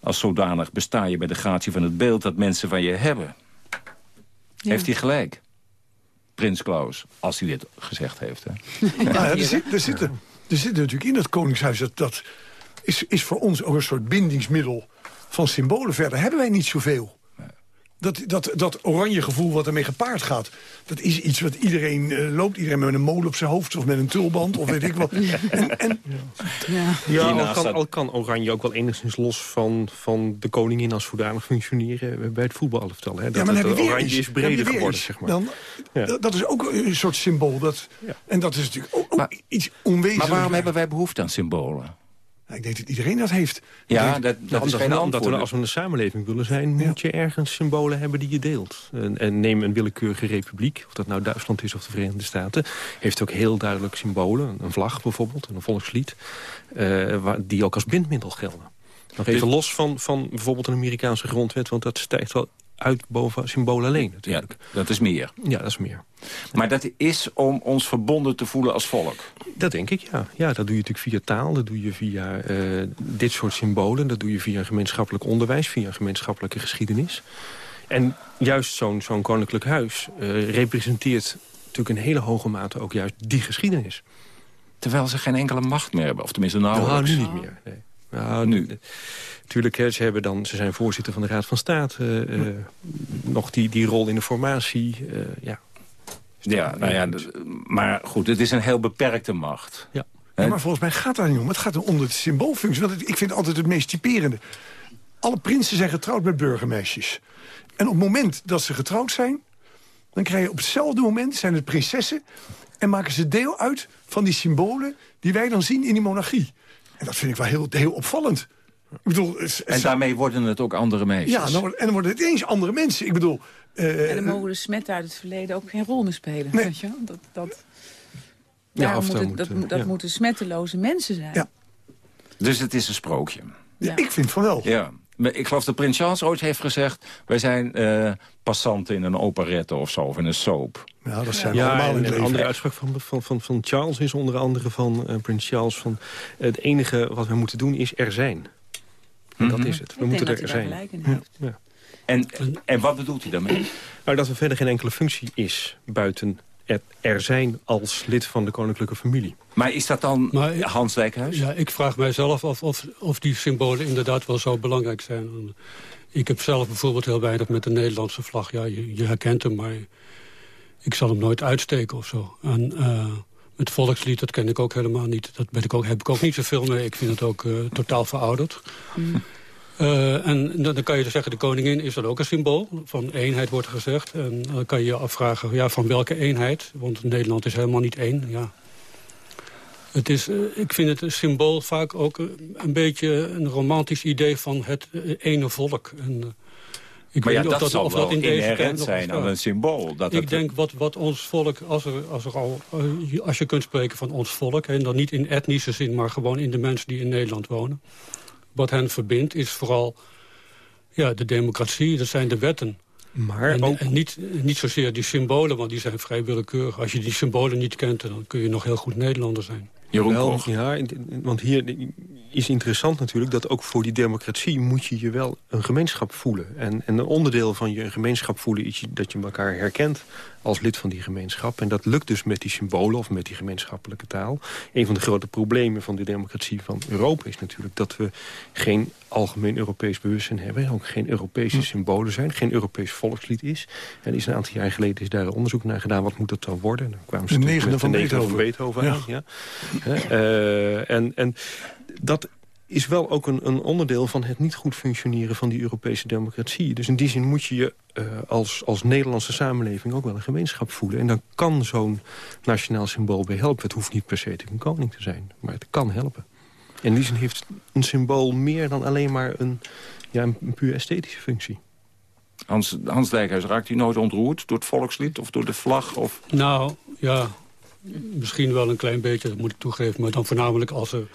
als zodanig besta je bij de gratie van het beeld... dat mensen van je hebben. Heeft hij gelijk? Prins Klaus, als hij dit gezegd heeft. Hè? Ja, er, zit, er, zitten, er zit natuurlijk in het Koningshuis... dat, dat is, is voor ons ook een soort bindingsmiddel van symbolen. Verder hebben wij niet zoveel. Dat, dat, dat oranje gevoel wat ermee gepaard gaat... dat is iets wat iedereen eh, loopt. Iedereen met een molen op zijn hoofd of met een tulband of weet ik wat. En, en, Ja, Ja, al kan, al kan Oranje ook wel enigszins los van, van de koningin als zodanig functioneren bij het voetbalelftal. Hè? Dat, ja, maar dan het weer Oranje iets. is breder geworden, zeg maar. Dan, Ja. dat- is ook een soort symbool. Dat, En dat is natuurlijk ook, ook iets Maar onwezenlijks. waarom hebben wij behoefte aan symbolen? Ik denk dat iedereen dat heeft. Ja, dat, dat is omdat geen we- antwoord. omdat we als we een samenleving willen zijn... moet je ergens symbolen hebben die je deelt. En, en neem een willekeurige republiek, of dat nou Duitsland is of de Verenigde Staten... heeft ook heel duidelijk symbolen. Een vlag bijvoorbeeld, een volkslied... eh, waar, die ook als bindmiddel gelden. Nog even los van, van bijvoorbeeld een Amerikaanse grondwet... want dat stijgt wel uit boven symbolen alleen natuurlijk. Dat is meer. Ja, dat is meer. Maar dat is om ons verbonden te voelen als volk. Dat denk ik, ja. Ja, dat doe je natuurlijk via taal, dat doe je via eh, dit soort symbolen... dat doe je via gemeenschappelijk onderwijs, via een gemeenschappelijke geschiedenis. En juist zo'n zo'n koninklijk huis eh, representeert natuurlijk in hele hoge mate ook juist die geschiedenis. Terwijl ze geen enkele macht meer hebben. Of tenminste Nou, nauwelijks. nu niet meer. Nee. Nou, nu. Natuurlijk, hè, ze, hebben dan, ze zijn voorzitter van de Raad van State. eh, eh, nog die, die rol in de formatie. eh, ja. Ja, nou ja, maar goed, het is een heel beperkte macht. Ja. Ja, maar volgens mij gaat dat niet om. Het gaat om de symboolfunctie. Want het- ik vind het altijd het meest typerende. Alle prinsen zijn getrouwd met burgermeisjes. En op het moment dat ze getrouwd zijn... dan krijg je op hetzelfde moment zijn het prinsessen... en maken ze deel uit van die symbolen... die wij dan zien in die monarchie. En dat vind ik wel heel, heel opvallend. Ik bedoel, het- het- En daarmee worden het ook andere meisjes. ja, en dan worden het eens andere mensen. Ik bedoel... eh, En dan mogen de smetten uit het verleden ook geen rol meer spelen. Weet je? Dat, dat, Ja, moet dat, dat ja. moeten smetteloze mensen zijn. Ja. Dus het is een sprookje. Ja. Ik vind van wel. Ja. Maar Ik geloof dat Prins Charles ooit heeft gezegd... wij zijn eh, passanten in een operette of zo, of in een soap. Ja, dat zijn Ja, allemaal in een leven. andere uitspraak van, van, van, van Charles is onder andere van eh, Prins Charles... van het enige wat we moeten doen is er zijn. En dat Mhm. is het. We Ik moeten er zijn. Ja. En, en wat bedoelt hij daarmee? Nou, dat er verder geen enkele functie is buiten het er zijn als lid van de koninklijke familie. Maar is dat dan Maar- Hans Dijkhuis? Ja, ik vraag mijzelf af of, of die symbolen inderdaad wel zo belangrijk zijn. Ik heb zelf bijvoorbeeld heel weinig met de Nederlandse vlag. Ja, je, je herkent hem, maar ik zal hem nooit uitsteken of zo. En eh, met volkslied, dat ken ik ook helemaal niet. Dat ben ik ook, heb ik ook niet zoveel mee. Ik vind het ook eh, totaal verouderd. Eh, en dan dan kan je dus zeggen, de koningin is dan ook een symbool. Van eenheid wordt gezegd. En dan kan je je afvragen, ja, van welke eenheid? Want Nederland is helemaal niet één, ja. Het is, eh, ik vind het een symbool vaak ook eh, een beetje een romantisch idee van het ene volk. En, ik maar ja, weet niet dat, zal of wel in deze inherent nog zijn aan een symbool. Dat ik het- denk wat, wat ons volk, als, er, als, er al, als je kunt spreken van ons volk... en dan niet in etnische zin, maar gewoon in de mensen die in Nederland wonen... wat hen verbindt is vooral ja, de democratie, dat zijn de wetten. Maar en, ook- en niet, niet zozeer die symbolen, want die zijn vrij willekeurig. Als je die symbolen niet kent, dan kun je nog heel goed Nederlander zijn. Jeroen Wel. Ja, want hier is interessant natuurlijk dat ook voor die democratie moet je je wel een gemeenschap voelen. En, en een onderdeel van je gemeenschap voelen is dat je elkaar herkent als lid van die gemeenschap. En dat lukt dus met die symbolen of met die gemeenschappelijke taal. Een van de grote problemen van de democratie van Europa is natuurlijk dat we geen algemeen Europees bewustzijn hebben. Ook geen Europese symbolen zijn, geen Europees volkslied is. En is een aantal jaar geleden is daar een onderzoek naar gedaan. Wat moet dat dan worden? Dan kwamen ze De negende van Beethoven. van Beethoven aan. Ja. Hè, eh, en, en dat is wel ook een, een onderdeel van het niet goed functioneren van die Europese democratie. Dus in die zin moet je je eh, als, als Nederlandse samenleving ook wel een gemeenschap voelen. En dan kan zo'n nationaal symbool bij helpen. Het hoeft niet per se een koning te zijn, maar het kan helpen. In die zin heeft een symbool meer dan alleen maar een, ja, een puur esthetische functie. Hans, Hans Dijkhuis, raakt u nooit ontroerd door het volkslied of door de vlag? Of... Nou, ja, misschien wel een klein beetje, dat moet ik toegeven. Maar dan voornamelijk als er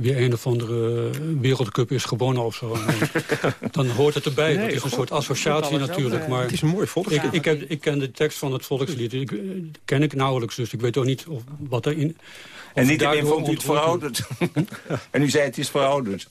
weer een of andere wereldcup is gewonnen of zo. Dan, hoort het erbij. Nee, dat is een god, soort associatie natuurlijk. eh, Maar het is een mooi volkslied. Ik, ik, heb, ik ken de tekst van het volkslied. Ik, eh, ken ik nauwelijks, dus ik weet ook niet of, wat erin... En niet alleen u het verouderd. en u zei het is verouderd.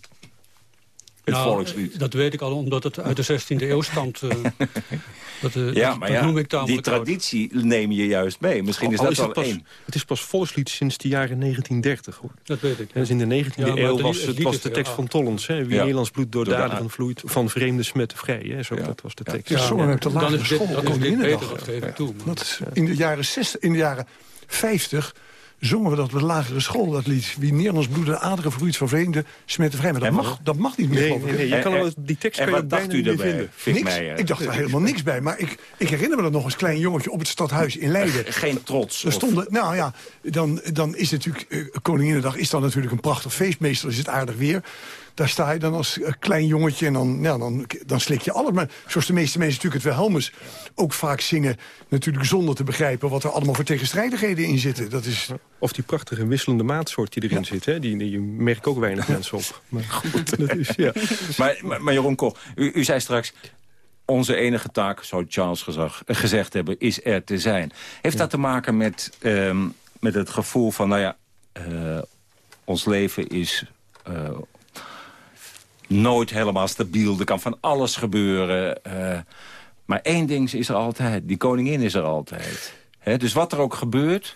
Het Nou, volkslied. Dat weet ik al, omdat het uit de 16e eeuw stamt. eh, dat, eh, Ja, dat- maar dat ja, noem ik die oud. traditie neem je juist mee. Misschien is Al dat het, wel pas, één. het is pas volkslied sinds de jaren 1930. Hoor. Dat weet ik. Dus in de 19e Ja, maar eeuw het was het, was de tekst van Tollens. Hè? Wie Ja. Nederlands bloed door Door de daden van vloeit, van vreemde smetten vrij. Hè? Zo, Dat was de tekst. Ja, zongen op de lagere is dit, school. dan is dit Koninginnedag. beter, dat geef ik toe. maar- Dat is in de jaren 60, in de jaren 50 zongen we dat op de lagere school, dat lied. Wie Nederlands bloed en aderen vloeit van vreemde smetten vrij. Maar dat En mag, dat mag niet meer, Nee, nee, je En- kan en- die tekst kan je dacht u niet daarbij? vinden. Niks. Meijer? Ik dacht er helemaal niks bij. Maar ik, ik herinner me dat nog als klein jongetje op het stadhuis in Leiden. Geen trots. Er of- stonden, nou ja, dan, dan is natuurlijk, eh, Koninginnedag is dan natuurlijk een prachtig feest. Meestal is het aardig weer. Daar sta je dan als eh, klein jongetje en dan, ja, dan, dan slik je alles. Maar zoals de meeste mensen natuurlijk het Wilhelmus ook vaak zingen... natuurlijk zonder te begrijpen wat er allemaal voor tegenstrijdigheden in zitten. Dat is... Of die prachtige wisselende maatsoort die erin zit. Hè? Die, die merk ook weinig mensen op. Maar goed, dat is, ja. Maar, maar, maar Jeroen Koch, u, u zei straks... onze enige taak, zou Charles gezag, gezegd hebben, is er te zijn. Heeft dat te maken met, ehm, met het gevoel van... nou ja, eh, ons leven is... eh, nooit helemaal stabiel. Er kan van alles gebeuren. eh, maar één ding is er altijd. Die koningin is er altijd. Dus wat er ook gebeurt...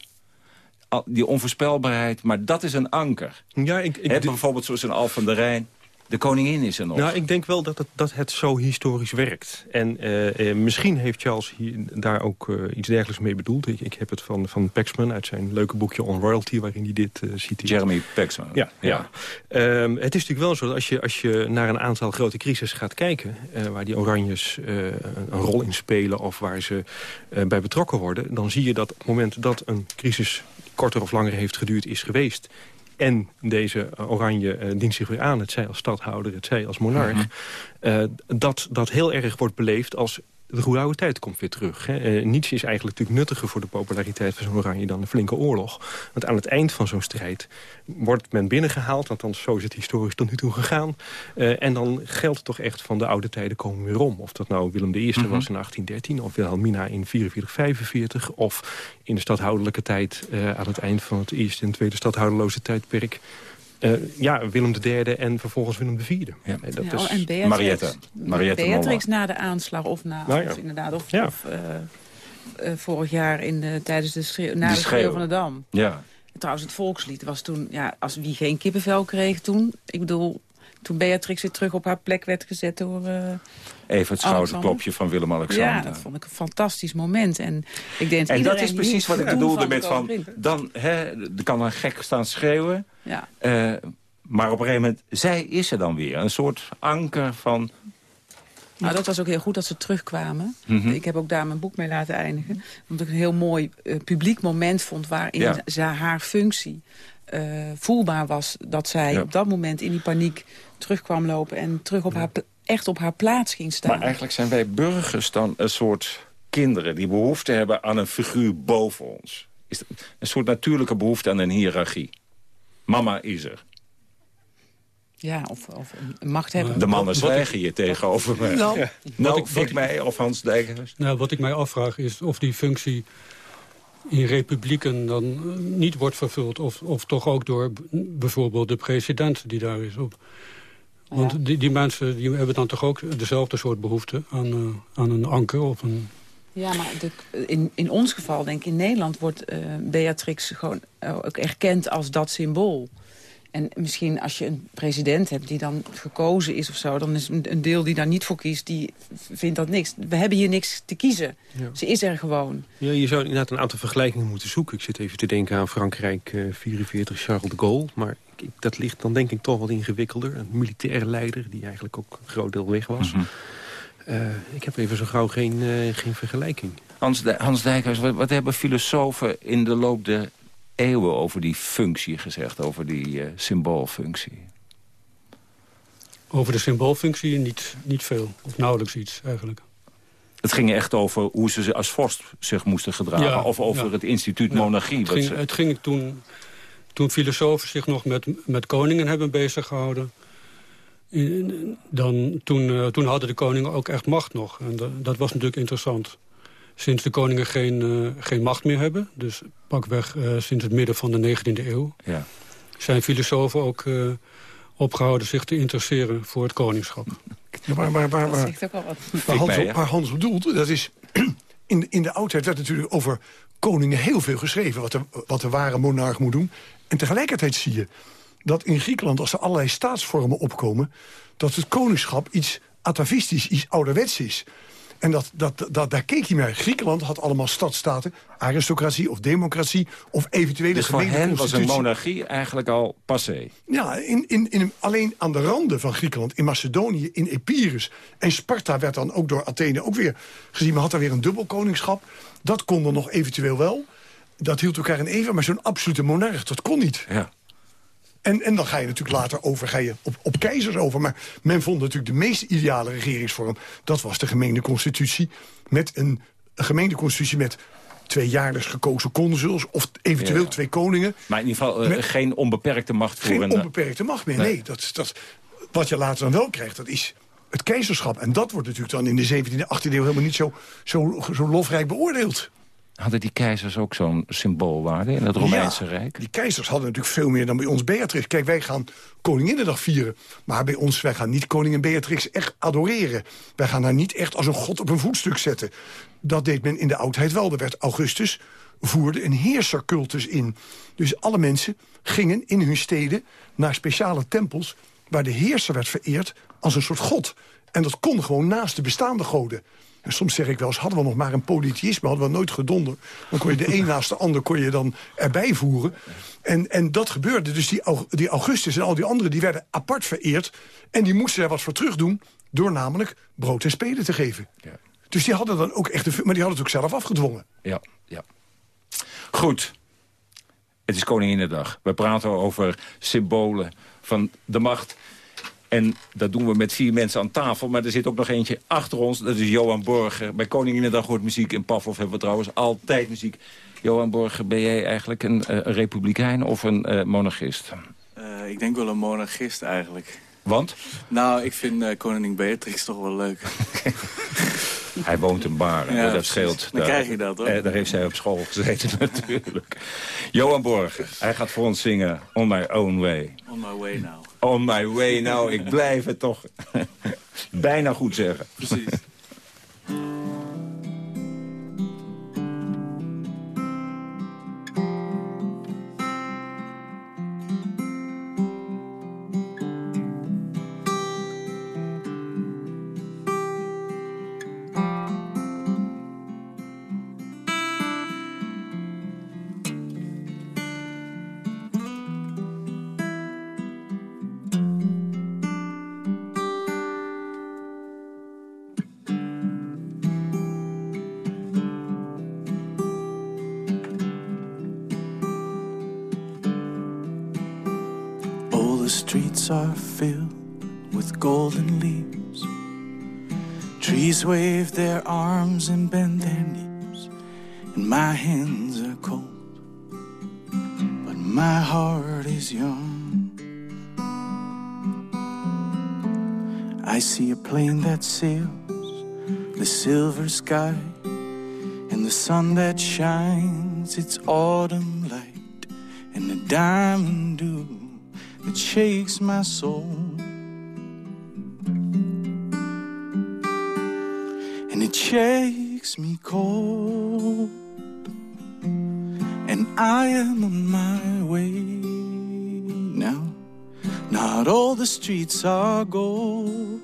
Die onvoorspelbaarheid, maar dat is een anker. Ja, ik, ik, bijvoorbeeld zoals in Al van der Rijn. De koningin is er nog. Nou, ik denk wel dat het, dat het zo historisch werkt. En eh, eh, misschien heeft Charles hier, daar ook eh, iets dergelijks mee bedoeld. Ik, ik heb het van, van Paxman uit zijn leuke boekje On Royalty... waarin hij dit citeert. Jeremy Paxman. Ja, ja. Ehm, het is natuurlijk wel zo dat als je, als je naar een aantal grote crises gaat kijken... waar die oranjes een rol in spelen of waar ze bij betrokken worden... dan zie je dat op het moment dat een crisis korter of langer heeft geduurd is geweest... en deze eh, oranje eh, dient zich weer aan, het zij als stadhouder, het zij als monarch... Mhm. eh, dat dat heel erg wordt beleefd als de goede oude tijd komt weer terug. Hè. Eh, niets is eigenlijk natuurlijk nuttiger voor de populariteit van zo'n oranje dan een flinke oorlog. Want aan het eind van zo'n strijd wordt men binnengehaald. Althans, zo is het historisch tot nu toe gegaan. Eh, en dan geldt het toch echt van de oude tijden komen weer om. Of dat nou Willem I Mhm. was in 1813 of Wilhelmina in 44, 45... of in de stadhouderlijke tijd eh, aan het eind van het eerste en tweede stadhouderloze tijdperk... Eh, ja, Willem III en vervolgens Willem IV. Ja. Dat Ja, is... en Beatrix, Mariette. Mariette Beatrix na de aanslag of na, Nou ja. of inderdaad, of, Ja. of eh, eh, vorig jaar in de, tijdens de schreeuw, na De de schreeuw schreeuw. van de Dam. Ja. Trouwens, het volkslied was toen, ja, als wie geen kippenvel kreeg toen, ik bedoel, toen Beatrix weer terug op haar plek werd gezet door... eh, Even het schouderklopje van Willem-Alexander. ja, dat vond ik een fantastisch moment. En ik denk En dat is precies wat ik bedoelde met van... dan hè, er kan een gek staan schreeuwen. Ja. eh, maar op een gegeven moment, zij is er dan weer. Een soort anker van... Nou, dat was ook heel goed dat ze terugkwamen. Mhm. Ik heb ook daar mijn boek mee laten eindigen. Omdat ik een heel mooi eh, publiek moment vond... waarin Ja. ze haar functie eh, voelbaar was. Dat zij Ja. op dat moment in die paniek terugkwam lopen... en terug op haar, echt op haar plaats ging staan. Maar eigenlijk zijn wij burgers dan een soort kinderen... die behoefte hebben aan een figuur boven ons. Is een soort natuurlijke behoefte aan een hiërarchie. Mama is er. Ja, of, of een macht hebben. De mannen wat zwijgen hier tegenover me. Nou, Ja. wat nou ik- wat Fik ik- mij of Hans Dijkers. Nou, wat ik mij afvraag is of die functie in republieken dan eh, niet wordt vervuld. Of, of toch ook door bijvoorbeeld de president die daar is. Op. Want die, die mensen die hebben dan toch ook dezelfde soort behoefte aan, eh, aan een anker of een... Ja, maar de, in, in ons geval, denk ik, in Nederland wordt eh, Beatrix gewoon ook erkend als dat symbool. En misschien als je een president hebt die dan gekozen is of zo... dan is een, deel die daar niet voor kiest, die vindt dat niks. We hebben hier niks te kiezen. Ja. Ze is er gewoon. Ja, je zou inderdaad een aantal vergelijkingen moeten zoeken. Ik zit even te denken aan Frankrijk eh 44, Charles de Gaulle. Maar ik, dat ligt dan denk ik toch wat ingewikkelder. Een militaire leider die eigenlijk ook een groot deel weg was. Mhm. Eh, ik heb even zo gauw geen, eh, geen vergelijking. Hans, Hans Dijkhuis, wat, wat hebben filosofen in de loop der eeuwen over die functie gezegd? Over die eh, symboolfunctie? Over de symboolfunctie niet, niet veel. Of nauwelijks iets eigenlijk. Het ging echt over hoe ze als vorst zich moesten gedragen. Ja, of over ja. het instituut Ja, monarchie. Het ging, ze- het ging toen, toen filosofen zich nog met, met koningen hebben bezig gehouden. in- Dan, toen, eh, toen hadden de koningen ook echt macht nog. En da- dat was natuurlijk interessant. Sinds de koningen geen, eh, geen macht meer hebben... dus pakweg eh, sinds het midden van de 19e eeuw... Ja. zijn filosofen ook eh, opgehouden zich te interesseren voor het koningschap. Ja, maar, maar, maar, maar, waar, Hans, waar Hans bedoelt, dat is... In, in de oudheid werd natuurlijk over koningen heel veel geschreven... Wat de, wat de ware monarch moet doen. En tegelijkertijd zie je dat in Griekenland... als er allerlei staatsvormen opkomen... dat het koningschap iets atavistisch, iets ouderwets is. En dat, dat, dat, daar keek hij naar. Griekenland had allemaal stadstaten, aristocratie of democratie... of eventuele Dus voor hen was een monarchie eigenlijk al passé. Ja, in, in, in, alleen aan de randen van Griekenland, in Macedonië, in Epirus. En Sparta werd dan ook door Athene ook weer gezien. Maar had daar weer een dubbel koningschap. Dat kon er nog eventueel wel. Dat hield elkaar in even, maar zo'n absolute monarch, dat kon niet. Ja. En, en dan ga je natuurlijk later over, ga je op, op keizers over. Maar men vond natuurlijk de meest ideale regeringsvorm... dat was de gemeente constitutie met een, een gemeente constitutie met twee jaarlijks gekozen consuls... of eventueel Ja. twee koningen. Maar in ieder geval eh, Met- geen onbeperkte macht voor Geen een... onbeperkte macht meer, Nee. nee. dat, dat, wat je later dan wel krijgt, dat is het keizerschap. En dat wordt natuurlijk dan in de 17e, 18e eeuw helemaal niet zo, zo, zo lofrijk beoordeeld. Hadden die keizers ook zo'n symboolwaarde in het Romeinse Ja, Rijk? Die keizers hadden natuurlijk veel meer dan bij ons Beatrix. Kijk, wij gaan Koninginnedag vieren. Maar bij ons, wij gaan niet koningin Beatrix echt adoreren. Wij gaan haar niet echt als een god op een voetstuk zetten. Dat deed men in de oudheid wel. Er werd Augustus voerde een heersercultus in. Dus alle mensen gingen in hun steden naar speciale tempels... waar de heerser werd vereerd als een soort god. En dat kon gewoon naast de bestaande goden. En soms zeg ik wel eens, hadden we nog maar een polytheïsme... hadden we nooit gedonder. Dan kon je de een naast de ander kon je dan erbij voeren. En, en dat gebeurde. Dus die, die Augustus en al die anderen... die werden apart vereerd. En die moesten er wat voor terug doen... door namelijk brood en spelen te geven. Dus die hadden dan ook echt... Een, maar die hadden het ook zelf afgedwongen. Ja, ja. Goed. Het is Koninginnedag. We praten over symbolen van de macht. En dat doen we met vier mensen aan tafel. Maar er zit ook nog eentje achter ons. Dat is Johan Borger. Bij Koninginnedag hoort muziek. In Pavlov hebben we trouwens altijd muziek. Johan Borger, ben jij eigenlijk een, eh, een republikein of een eh, monarchist? Eh, ik denk wel een monarchist eigenlijk. Want? Nou, ik vind koningin Beatrix toch wel leuk. Hij woont in Baren, Ja, dat precies. scheelt. Dan Daar- krijg je dat, hoor. eh, daar heeft zij op school gezeten natuurlijk. Johan Borger, hij gaat voor ons zingen On My Own Way. On my way now. On My Way, nou, ik blijf het toch bijna goed zeggen. Precies. Wave their arms and bend their knees, and my hands are cold, but my heart is young. I see a plane that sails the silver sky, and the sun that shines its autumn light, and the diamond dew that shakes my soul. Shakes me cold. And I am on my way now. Not all the streets are gold.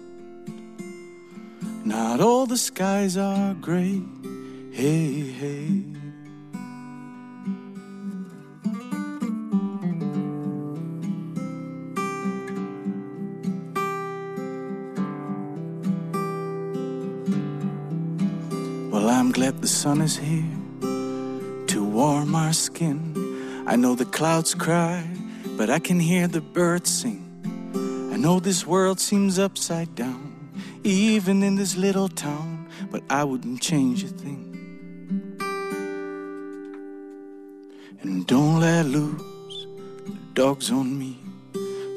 Not all the skies are gray. Hey, hey. Sun is here to warm our skin. I know the clouds cry, but I can hear the birds sing. I know this world seems upside down, even in this little town, but I wouldn't change a thing. And don't let loose the dogs on me,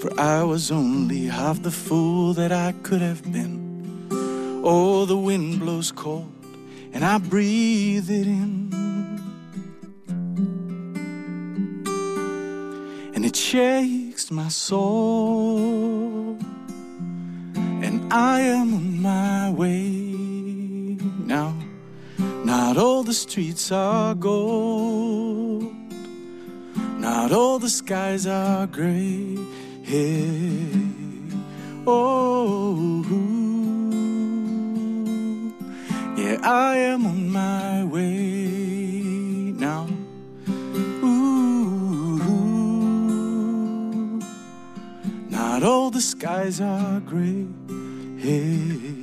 for I was only half the fool that I could have been. Oh, the wind blows cold and I breathe it in. And it shakes my soul. And I am on my way now. Not all the streets are gold. Not all the skies are gray. Hey, oh, yeah, I am on my way now. Ooh, not all the skies are gray. Hey.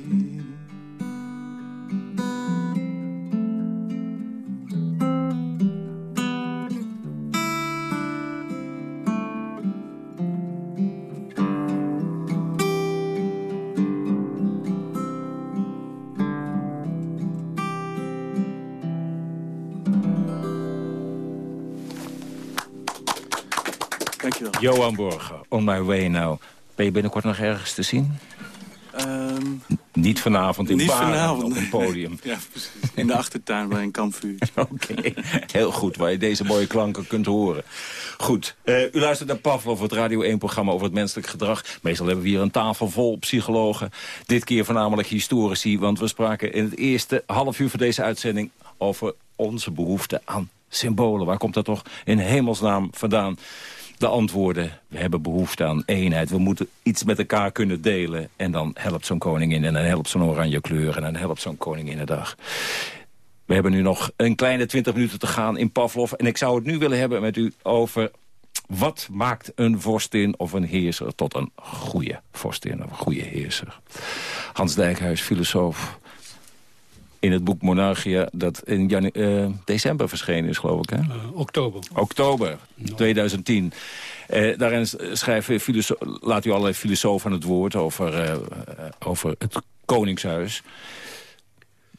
Johan Borger, On My Way Now. Ben je binnenkort nog ergens te zien? Ehm, Niet vanavond in niet Baren vanavond. op een podium. ja, precies. In de achtertuin bij een kampvuur. Oké, heel goed, waar je deze mooie klanken kunt horen. Goed, eh, u luistert naar Pavlov, het Radio 1-programma over het menselijk gedrag. Meestal hebben we hier een tafel vol psychologen. Dit keer voornamelijk historici, want we spraken in het eerste half uur van deze uitzending... over onze behoefte aan symbolen. Waar komt dat toch in hemelsnaam vandaan? De antwoorden, we hebben behoefte aan eenheid. We moeten iets met elkaar kunnen delen. En dan helpt zo'n koningin en dan helpt zo'n oranje kleur... en dan helpt zo'n koninginnedag. We hebben nu nog een kleine 20 minuten te gaan in Pavlov. En ik zou het nu willen hebben met u over... wat maakt een vorstin of een heerser tot een goede vorstin of een goede heerser? Hans Dijkhuis, filosoof. In het boek Monarchia, dat in janu- eh, december verschenen is, geloof ik. Hè? oktober. Oktober 2010. Eh, daarin schrijven laat u allerlei filosofen aan het woord over, eh, eh, over het koningshuis.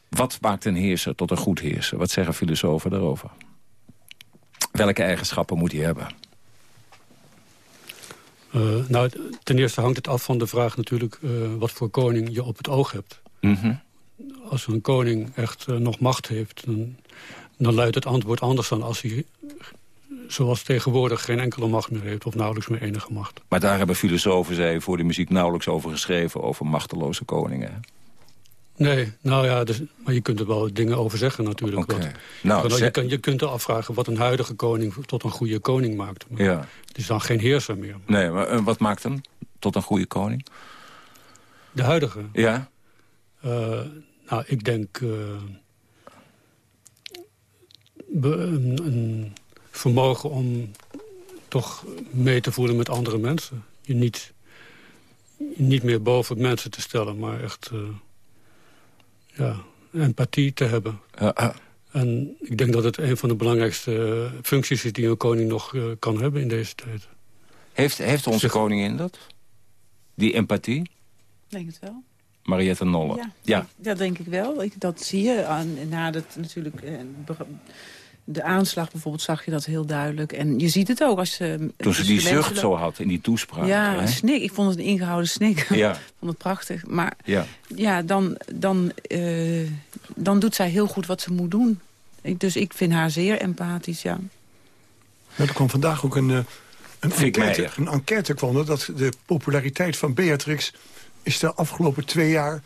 Wat maakt een heerser tot een goed heerser? Wat zeggen filosofen daarover? Welke eigenschappen moet hij hebben? Eh, nou, ten eerste hangt het af van de vraag natuurlijk... eh, wat voor koning je op het oog hebt. Mhm. Als een koning echt eh, nog macht heeft... Dan, dan luidt het antwoord anders dan als hij... zoals tegenwoordig geen enkele macht meer heeft... of nauwelijks meer enige macht. Maar daar hebben filosofen, zei voor de muziek nauwelijks over geschreven... over machteloze koningen. Nee, nou ja, dus, maar je kunt er wel dingen over zeggen natuurlijk. Oké. Wat- Nou, je, kan, je kunt er afvragen wat een huidige koning tot een goede koning maakt. Maar Ja. Het is dan geen heerser meer. Nee, maar eh, wat maakt hem tot een goede koning? De huidige? Ja? Eh, nou, ik denk... eh, een, een vermogen om toch mee te voelen met andere mensen. Je niet, niet meer boven mensen te stellen, maar echt eh, ja, empathie te hebben. En ik denk dat het een van de belangrijkste eh, functies is... die een koning nog kan hebben in deze tijd. Heeft, heeft onze koningin dat? Die empathie? denk het wel. Mariette Nolle. Ja, ja. Dat denk ik wel. Ik, dat zie je aan, na dat natuurlijk... eh, De aanslag bijvoorbeeld zag je dat heel duidelijk. En je ziet het ook als... eh, Toen ze die zucht zo had in die toespraak. Ja, hè? een snik. Ik vond het een ingehouden snik. Ja. ik vond het prachtig. Maar Ja. ja, dan, dan, eh, dan doet zij heel goed wat ze moet doen. Ik, dus ik vind haar zeer empathisch, ja. Er kwam vandaag ook een, eh, een, Fik enquête, een enquête kwam er, dat de populariteit van Beatrix is de afgelopen twee jaar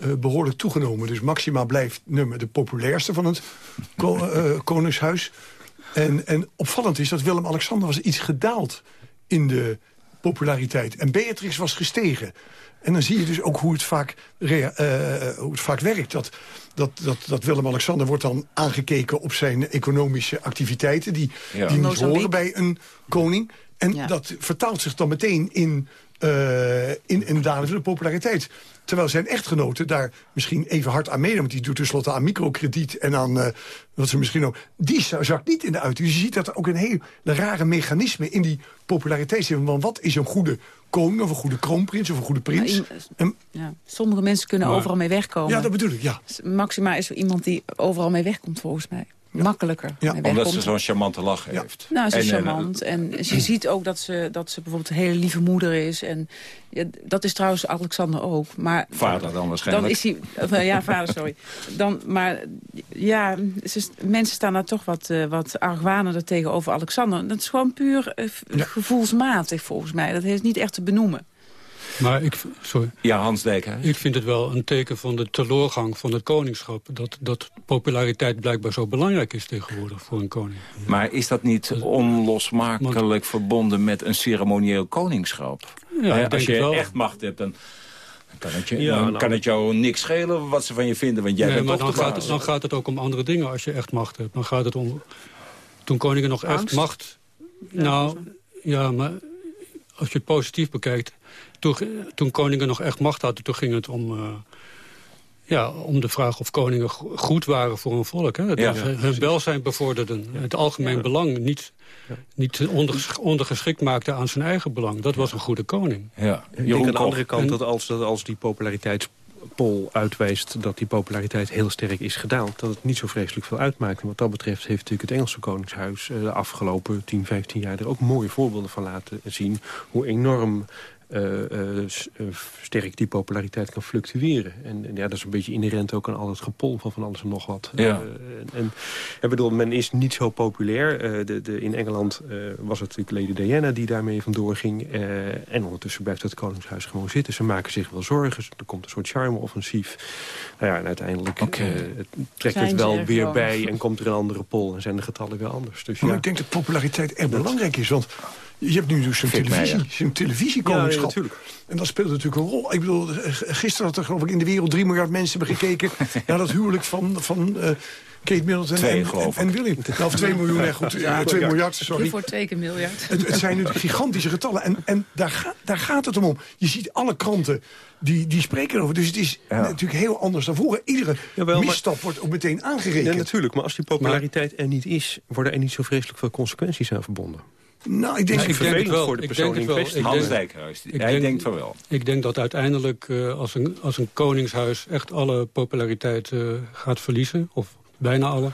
eh, behoorlijk toegenomen. Dus Maxima blijft nummer de populairste van het ko- eh, Koningshuis. En, en opvallend is dat Willem-Alexander was iets gedaald in de populariteit. En Beatrix was gestegen. En dan zie je dus ook hoe het vaak, eh, hoe het vaak werkt. Dat, dat, dat, dat Willem-Alexander wordt dan aangekeken op zijn economische activiteiten... die, Ja. die niet horen bij een koning. En dat vertaalt zich dan meteen in, eh in, in dalende populariteit. Terwijl zijn echtgenote daar misschien even hard aan meedoen. Want die doet tenslotte aan microkrediet en aan eh, wat ze misschien ook... Die za- zakt niet in de uit. Dus je ziet dat er ook een heel rare mechanisme in die populariteit zit. Want wat is een goede koning of een goede kroonprins of een goede prins? En- ja. Sommige mensen kunnen Maar- overal mee wegkomen. Ja, dat bedoel ik, ja. Maxima is iemand die overal mee wegkomt, volgens mij. Makkelijker Ja, omdat ze zo'n charmante lach heeft. Nou, ze is En, eh, charmant. En je ziet ook dat ze, dat ze bijvoorbeeld een hele lieve moeder is. En ja, dat is trouwens Alexander ook. Maar Vader dan waarschijnlijk. Dan is hij... of, eh, Ja, vader, sorry. Dan, maar ja, ze, mensen staan daar toch wat, eh, wat argwanender tegenover Alexander. Dat is gewoon puur gevoelsmatig volgens mij. Dat heeft niet echt te benoemen. Maar ik, sorry. Ja, Hans Dijkhuis. Ik vind het wel een teken van de teleurgang van het koningschap... dat, dat populariteit blijkbaar zo belangrijk is tegenwoordig voor een koning. Maar is dat niet onlosmakelijk verbonden met een ceremonieel koningschap? Ja, Als je wel. echt macht hebt, dan kan het, je, Ja, dan nou. kan het jou niks schelen wat ze van je vinden. Want jij nee, bent maar toch dan de gaat, het, dan gaat het ook om andere dingen als je echt macht hebt. Dan gaat het om... Toen koningen nog echt macht... Nou, ja, maar als je het positief bekijkt... Toen, toen koningen nog echt macht hadden, toen ging het om... eh, ja, om de vraag of koningen go- goed waren voor een volk. Hè? Dat Ja. ze hun welzijn bevorderden. Het algemeen belang niet, niet onderges- ondergeschikt maakte aan zijn eigen belang. Dat was een goede koning. Ja. Ik denk aan de andere kant dat als, dat als die populariteitspol uitwijst... dat die populariteit heel sterk is gedaald... dat het niet zo vreselijk veel uitmaakt. En wat dat betreft heeft natuurlijk het Engelse Koningshuis... eh, de afgelopen 10, 15 jaar er ook mooie voorbeelden van laten zien... hoe enorm sterk die populariteit kan fluctueren. En, en ja, dat is een beetje inherent ook aan al het gepol van van alles en nog wat. Ja. Eh, en, en ik bedoel, men is niet zo populair. Eh, de, de, in Engeland eh, was het natuurlijk Lady Diana die daarmee vandoor ging. Eh, en ondertussen blijft het Koningshuis gewoon zitten. Ze maken zich wel zorgen. Er komt een soort charme-offensief. Nou ja, en uiteindelijk eh, het trekt Zijn het wel er weer gewoon. bij... en komt er een andere pol en zijn de getallen weer anders. Dus Maar ja. ik denk dat populariteit erg belangrijk is. Want je hebt nu dus mij, televisie, zo'n televisiekoningschap. Ja, ja, natuurlijk. en dat speelt natuurlijk een rol. Ik bedoel, eh, gisteren had er geloof ik in de wereld 3 miljard mensen hebben gekeken... naar dat huwelijk van, van eh, Kate Middleton Twee, en, geloof en, en William. Nou, of 2 miljoen, nee, goed, ja, 2 miljard, sorry. Voor twee keer miljard. Het, het zijn natuurlijk gigantische getallen. En, en daar, ga- daar gaat het om. om. Je ziet alle kranten die, die spreken erover. Dus het is natuurlijk heel anders dan vroeger. Iedere Jawel, maar- misstap wordt ook meteen aangerekend. Ja, natuurlijk. Maar als die populariteit er niet is... worden er niet zo vreselijk veel consequenties aan verbonden. Nou, ik denk Ja, ik denk het wel. voor de Ik persoon denk het in wel. kwestie. Ik Hans denk- Dijkhuis, ik hij denk- denkt van wel. Ik denk dat uiteindelijk eh, als, een, als een koningshuis echt alle populariteit eh, gaat verliezen... of bijna alle,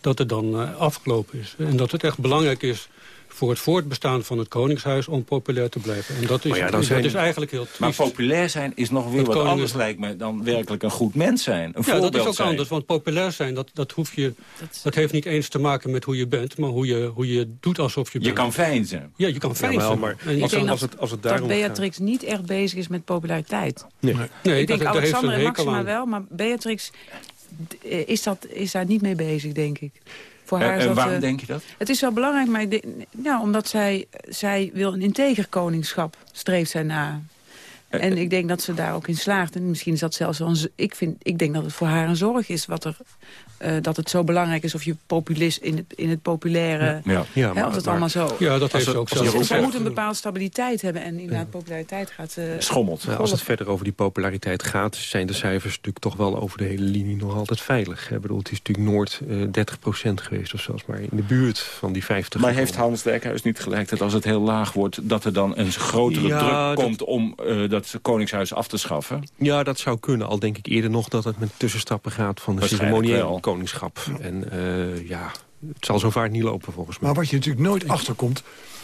dat het dan eh, afgelopen is. En dat het echt belangrijk is voor het voortbestaan van het koningshuis... om populair te blijven. En dat is, Maar ja, dat zijn- is eigenlijk heel Maar populair zijn is nog weer Het wat anders, lijkt me, dan werkelijk een goed mens zijn. Een ja, voorbeeld dat is ook zijn. anders, want populair zijn, dat, dat, hoef je, dat heeft niet eens te maken met hoe je bent... maar hoe je, hoe je doet alsof je Je bent. kan fijn zijn. Ja, je kan fijn Jawel, zijn. maar Ik als, denk het, dat, als, het, als het dat daarom gaat... Beatrix niet echt bezig is met populariteit. Nee. Nee, ik denk dat, ze Alexander een en Maxima wel, maar Beatrix eh, is, dat, is daar niet mee bezig, denk ik. Voor haar En, waarom eh, denk je dat? Het is wel belangrijk, maar nou, omdat zij, zij wil een integer koningschap, streeft zij na. Eh, En ik denk dat ze daar ook in slaagt. En misschien is dat zelfs wel een... Ik, vind, ik denk dat het voor haar een zorg is wat er, eh, dat het zo belangrijk is... of je populist in het, in het populaire... Ja. Ja, hè, maar- of het maar- allemaal zo... Ja, dat heeft ze ook zelf Ze moet een bepaalde stabiliteit hebben en inderdaad populariteit gaat... eh, Schommelt. Als het verder over die populariteit gaat... zijn de cijfers natuurlijk toch wel over de hele linie nog altijd veilig. Ik bedoel, het is natuurlijk Noord eh 30% geweest... of zelfs maar in de buurt van die 50. Maar heeft Hans Dijkhuis niet gelijk dat als het heel laag wordt... dat er dan een grotere Ja, druk dat- komt om eh, dat koningshuis af te schaffen? Ja, dat zou kunnen. Al denk ik eerder nog dat het met tussenstappen gaat... van de ceremonieel koningschap. En eh, ja, het zal zo vaart niet lopen volgens mij. Maar wat je natuurlijk nooit achterkomt...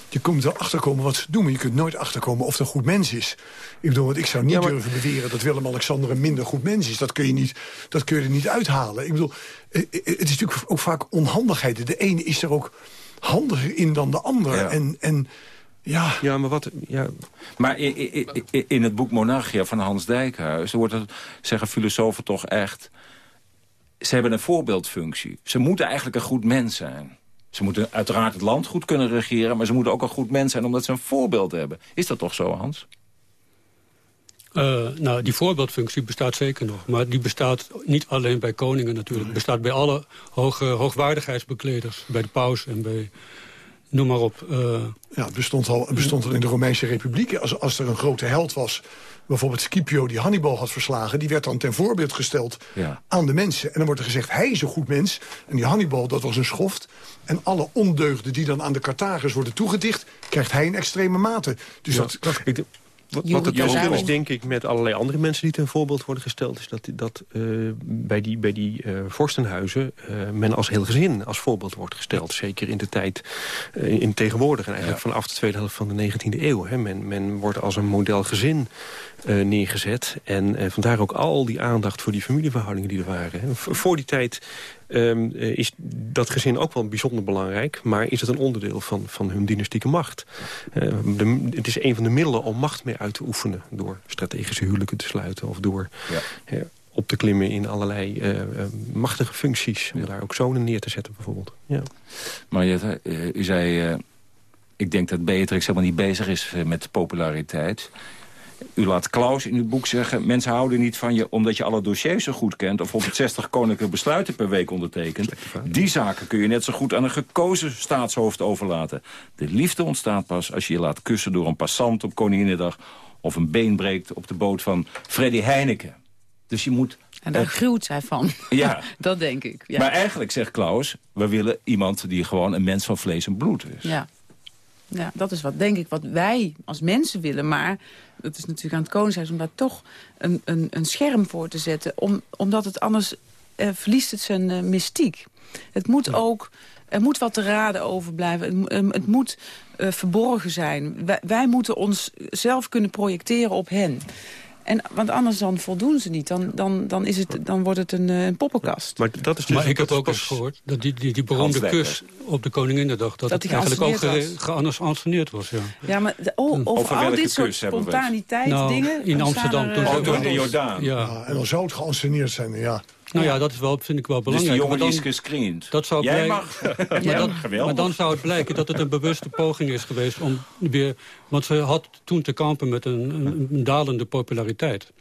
Je komt wel achterkomen wat ze doen, maar je kunt nooit achterkomen of het een goed mens is. Ik bedoel, want ik zou niet Ja, maar- durven beweren dat Willem-Alexander een minder goed mens is. Dat kun je, niet, dat kun je er niet uithalen. Ik bedoel, eh, eh, het is natuurlijk ook vaak onhandigheid. De ene is er ook handiger in dan de ander. Ja. En, en ja, Ja, maar wat... Ja, Maar i- i- i- in het boek Monarchia van Hans Dijkhuis... wordt het, zeggen filosofen toch echt... ze hebben een voorbeeldfunctie. Ze moeten eigenlijk een goed mens zijn. Ze moeten uiteraard het land goed kunnen regeren... maar ze moeten ook een goed mens zijn omdat ze een voorbeeld hebben. Is dat toch zo, Hans? Eh, nou, die voorbeeldfunctie bestaat zeker nog. Maar die bestaat niet alleen bij koningen natuurlijk. Bestaat bij alle hoge, hoogwaardigheidsbekleders. Bij de paus en bij... Noem maar op. eh, ja, het bestond al, het bestond al in de Romeinse Republiek. Als, als er een grote held was, bijvoorbeeld Scipio die Hannibal had verslagen... die werd dan ten voorbeeld gesteld Ja. aan de mensen. En dan wordt er gezegd, hij is een goed mens. En die Hannibal, dat was een schoft. En alle ondeugden die dan aan de Carthagers worden toegedicht... krijgt hij in extreme mate. Dus Ja. dat, dat, Ik, Wat, het verschil is, denk ik, met allerlei andere mensen die ten voorbeeld worden gesteld... is dat, dat eh, bij die, bij die eh, vorstenhuizen eh, men als heel gezin als voorbeeld wordt gesteld. Zeker in de tijd, in tegenwoordig en eigenlijk vanaf de tweede helft van de 19e eeuw. Hè. Men, men wordt als een model gezin neergezet. En vandaar ook al die aandacht voor die familieverhoudingen die er waren. Hè. Voor die tijd ehm, eh, is dat gezin ook wel bijzonder belangrijk... maar is het een onderdeel van, van hun dynastieke macht. Eh, de- het is een van de middelen om macht mee uit te oefenen... door strategische huwelijken te sluiten of door eh, op te klimmen in allerlei machtige functies... om daar ook zonen neer te zetten bijvoorbeeld. Ja. Eh, u zei, ik denk dat Beatrix helemaal niet bezig is met populariteit. U laat Klaus in uw boek zeggen... mensen houden niet van je omdat je alle dossiers zo goed kent... of 160 koninklijke besluiten per week ondertekent. Die zaken kun je net zo goed aan een gekozen staatshoofd overlaten. De liefde ontstaat pas als je je laat kussen door een passant op Koninginnedag... of een been breekt op de boot van Freddy Heineken. Dus je moet... En daar gruwt zij van. Ja. dat denk ik. Ja. Maar eigenlijk zegt Klaus... we willen iemand die gewoon een mens van vlees en bloed is. Ja. Ja, dat is wat denk ik wat wij als mensen willen. Maar dat is natuurlijk aan het koningshuis om daar toch een, een, een scherm voor te zetten. Om, omdat het anders eh, verliest het zijn eh, mystiek. Het moet ook... Er moet wat te raden overblijven. Het, eh, het moet eh, verborgen zijn. Wij, wij moeten ons zelf kunnen projecteren op hen. En, want anders dan voldoen ze niet. Dan, dan, dan, is het, dan wordt het een, eh, een poppenkast. Maar dat is dus maar ik heb ook eens gehoord dat die, die, die beroemde kus op de Koninginnedag... dat, Dat het die eigenlijk ook geanceneerd was. Ja. Ja, maar de, oh, over, Over al dit soort spontaniteit Nou, dingen... in dan Amsterdam er, toen Ook door de Jordaan. Ja. Ja, en dan zou het geanceneerd zijn, ja. Nou ja, dat is wel, vind ik wel Dus die belangrijk. jongen is gescreend. dat zou Jij blijken- mag. maar, Ja, maar dan zou het blijken dat het een bewuste poging is geweest om weer... Want ze had toen te kampen met een, een, een dalende populariteit.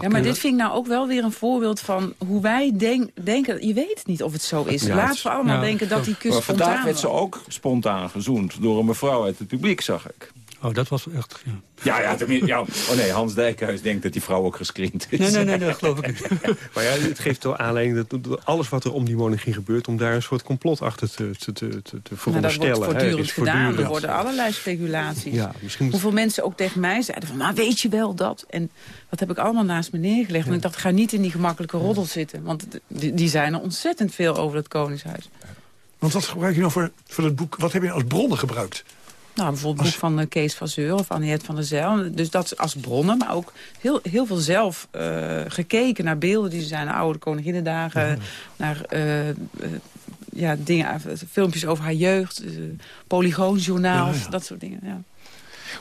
Ja, maar dit vind ik nou ook wel weer een voorbeeld van hoe wij denk, denken... Je weet niet of het zo is. Ja, Laten we allemaal ja, denken dat die kus Maar vandaag spontaan werd ze ook spontaan gezoend door een mevrouw uit het publiek, zag ik. Oh, dat was echt... Ja. Ja, ja, tenminste, ja. Oh nee, Hans Dijkhuis denkt dat die vrouw ook gescreend is. Nee, nee, nee, dat geloof ik niet. Maar ja, het geeft wel aanleiding dat alles wat er om die monarchie gebeurt... om daar een soort complot achter te, te, te, te, te Maar Nou, dat veronderstellen. wordt hè. voortdurend is gedaan. Er worden allerlei speculaties. Ja, misschien Hoeveel mensen ook tegen mij zeiden van... maar weet je wel dat? En dat heb ik allemaal naast me neergelegd. En ik dacht, ga niet in die gemakkelijke roddel zitten. Want die, die zijn er ontzettend veel over het Koningshuis. Want wat gebruik je nou voor, voor dat boek? Wat heb je als bronnen gebruikt? Nou, bijvoorbeeld boek van eh, Kees van Zeur of Anniette van der Zijl. Dus dat is als bronnen, maar ook heel, heel veel zelf eh, gekeken naar beelden die er zijn. Naar oude koninginnendagen, naar eh, ja, dingen, filmpjes over haar jeugd, polygoonjournaals, Ja, ja. dat soort dingen. Ja.